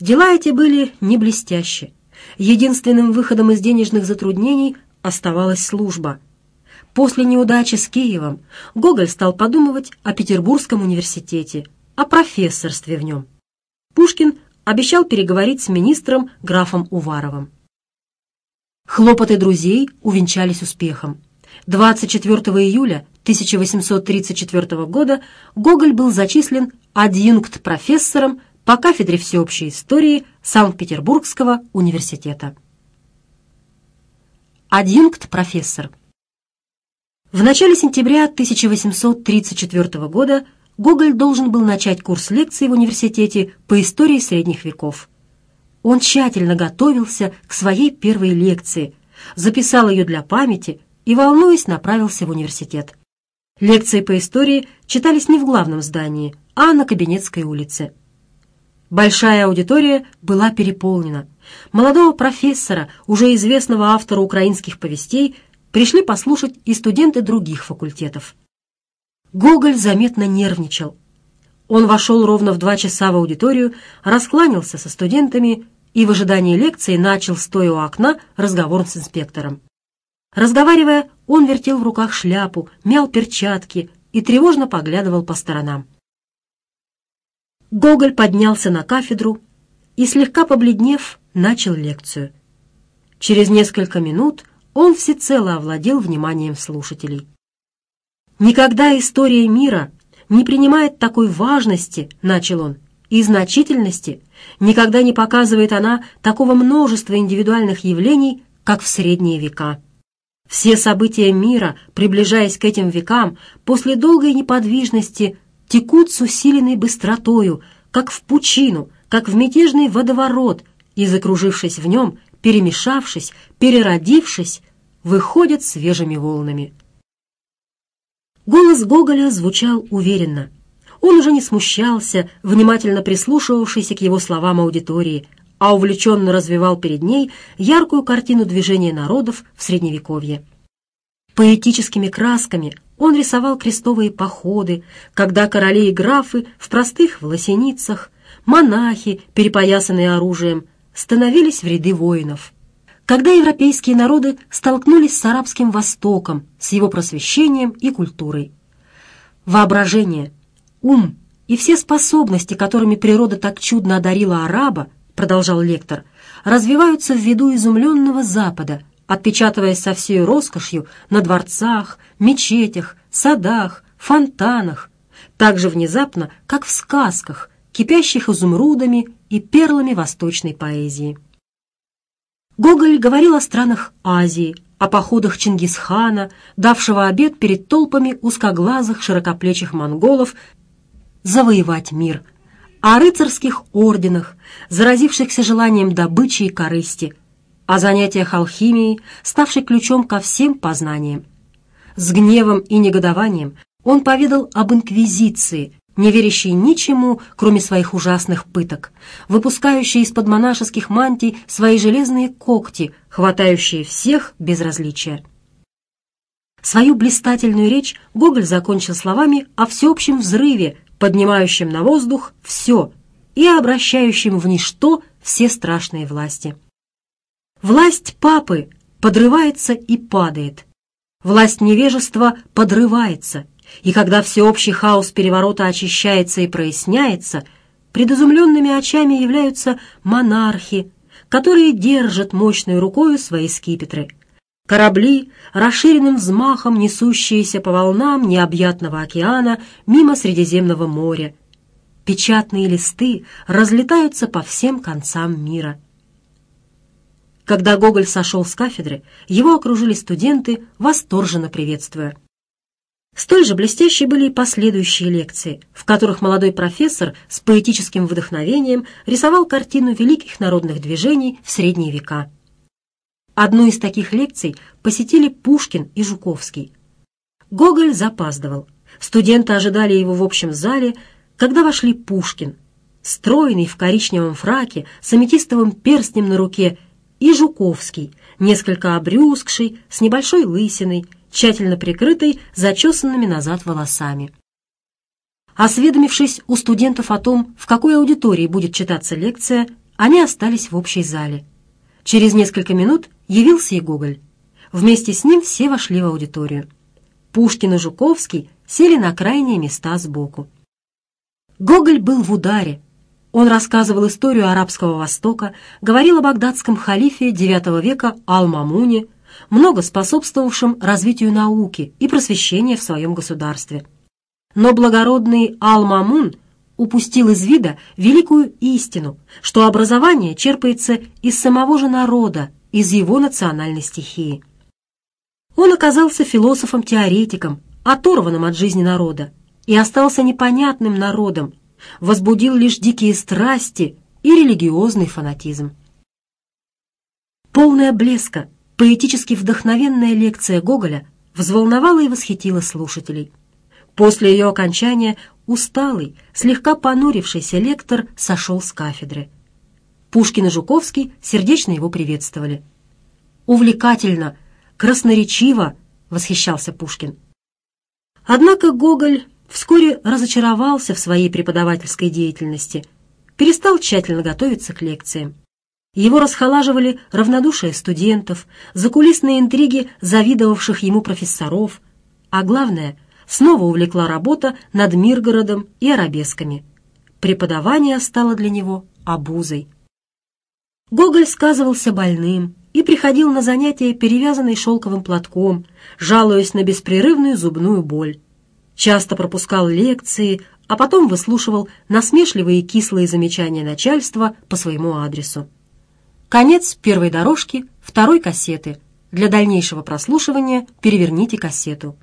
Дела эти были не блестящие. Единственным выходом из денежных затруднений оставалась служба. После неудачи с Киевом Гоголь стал подумывать о Петербургском университете, о профессорстве в нем. Пушкин обещал переговорить с министром графом Уваровым. Хлопоты друзей увенчались успехом. 24 июля 1834 года Гоголь был зачислен адъюнкт-профессором по кафедре всеобщей истории Санкт-Петербургского университета. Адъюнкт-профессор В начале сентября 1834 года Гоголь должен был начать курс лекций в университете по истории средних веков. Он тщательно готовился к своей первой лекции, записал ее для памяти и, волнуясь, направился в университет. Лекции по истории читались не в главном здании, а на Кабинетской улице. Большая аудитория была переполнена. Молодого профессора, уже известного автора украинских повестей, пришли послушать и студенты других факультетов. Гоголь заметно нервничал. Он вошел ровно в два часа в аудиторию, раскланялся со студентами и в ожидании лекции начал, стоя у окна, разговор с инспектором. Разговаривая, он вертел в руках шляпу, мял перчатки и тревожно поглядывал по сторонам. Гоголь поднялся на кафедру и, слегка побледнев, начал лекцию. Через несколько минут он всецело овладел вниманием слушателей. «Никогда история мира не принимает такой важности, — начал он, — и значительности, никогда не показывает она такого множества индивидуальных явлений, как в средние века. Все события мира, приближаясь к этим векам, после долгой неподвижности текут с усиленной быстротою, как в пучину, как в мятежный водоворот, и, закружившись в нем, перемешавшись, переродившись, выходят свежими волнами. Голос Гоголя звучал уверенно. Он уже не смущался, внимательно прислушивавшийся к его словам аудитории, а увлеченно развивал перед ней яркую картину движения народов в Средневековье. Поэтическими красками он рисовал крестовые походы, когда короли и графы в простых волосеницах, монахи, перепоясанные оружием, становились в ряды воинов – когда европейские народы столкнулись с арабским Востоком, с его просвещением и культурой. Воображение, ум и все способности, которыми природа так чудно одарила араба, продолжал лектор, развиваются в виду изумленного Запада, отпечатываясь со всей роскошью на дворцах, мечетях, садах, фонтанах, так же внезапно, как в сказках, кипящих изумрудами и перлами восточной поэзии. Гоголь говорил о странах Азии, о походах Чингисхана, давшего обед перед толпами узкоглазых широкоплечих монголов завоевать мир, о рыцарских орденах, заразившихся желанием добычи и корысти, о занятиях алхимией, ставшей ключом ко всем познаниям. С гневом и негодованием он поведал об инквизиции, не верящий ничему, кроме своих ужасных пыток, выпускающий из-под монашеских мантий свои железные когти, хватающие всех без различия. Свою блистательную речь Гоголь закончил словами о всеобщем взрыве, поднимающем на воздух все и обращающем в ничто все страшные власти. Власть папы подрывается и падает. Власть невежества подрывается и когда всеобщий хаос переворота очищается и проясняется, предозумленными очами являются монархи, которые держат мощной рукою свои скипетры. Корабли, расширенным взмахом несущиеся по волнам необъятного океана мимо Средиземного моря. Печатные листы разлетаются по всем концам мира. Когда Гоголь сошел с кафедры, его окружили студенты, восторженно приветствуя – Столь же блестящие были и последующие лекции, в которых молодой профессор с поэтическим вдохновением рисовал картину великих народных движений в средние века. Одну из таких лекций посетили Пушкин и Жуковский. Гоголь запаздывал. Студенты ожидали его в общем зале, когда вошли Пушкин, стройный в коричневом фраке с аметистовым перстнем на руке, и Жуковский, несколько обрюзгший, с небольшой лысиной, тщательно прикрытой зачесанными назад волосами. Осведомившись у студентов о том, в какой аудитории будет читаться лекция, они остались в общей зале. Через несколько минут явился и Гоголь. Вместе с ним все вошли в аудиторию. Пушкин и Жуковский сели на крайние места сбоку. Гоголь был в ударе. Он рассказывал историю Арабского Востока, говорил о багдадском халифе IX века Ал-Мамуне, много способствовавшим развитию науки и просвещения в своем государстве. Но благородный Ал-Мамун упустил из вида великую истину, что образование черпается из самого же народа, из его национальной стихии. Он оказался философом-теоретиком, оторванным от жизни народа, и остался непонятным народом, возбудил лишь дикие страсти и религиозный фанатизм. Полная блеска, поэтически вдохновенная лекция Гоголя взволновала и восхитила слушателей. После ее окончания усталый, слегка понурившийся лектор сошел с кафедры. Пушкин и Жуковский сердечно его приветствовали. «Увлекательно, красноречиво!» — восхищался Пушкин. Однако Гоголь вскоре разочаровался в своей преподавательской деятельности, перестал тщательно готовиться к лекциям. Его расхолаживали равнодушие студентов, закулисные интриги завидовавших ему профессоров, а главное, снова увлекла работа над Миргородом и арабесками. Преподавание стало для него обузой. Гоголь сказывался больным и приходил на занятия, перевязанный шелковым платком, жалуясь на беспрерывную зубную боль. Часто пропускал лекции, а потом выслушивал насмешливые и кислые замечания начальства по своему адресу. Конец первой дорожки второй кассеты. Для дальнейшего прослушивания переверните кассету.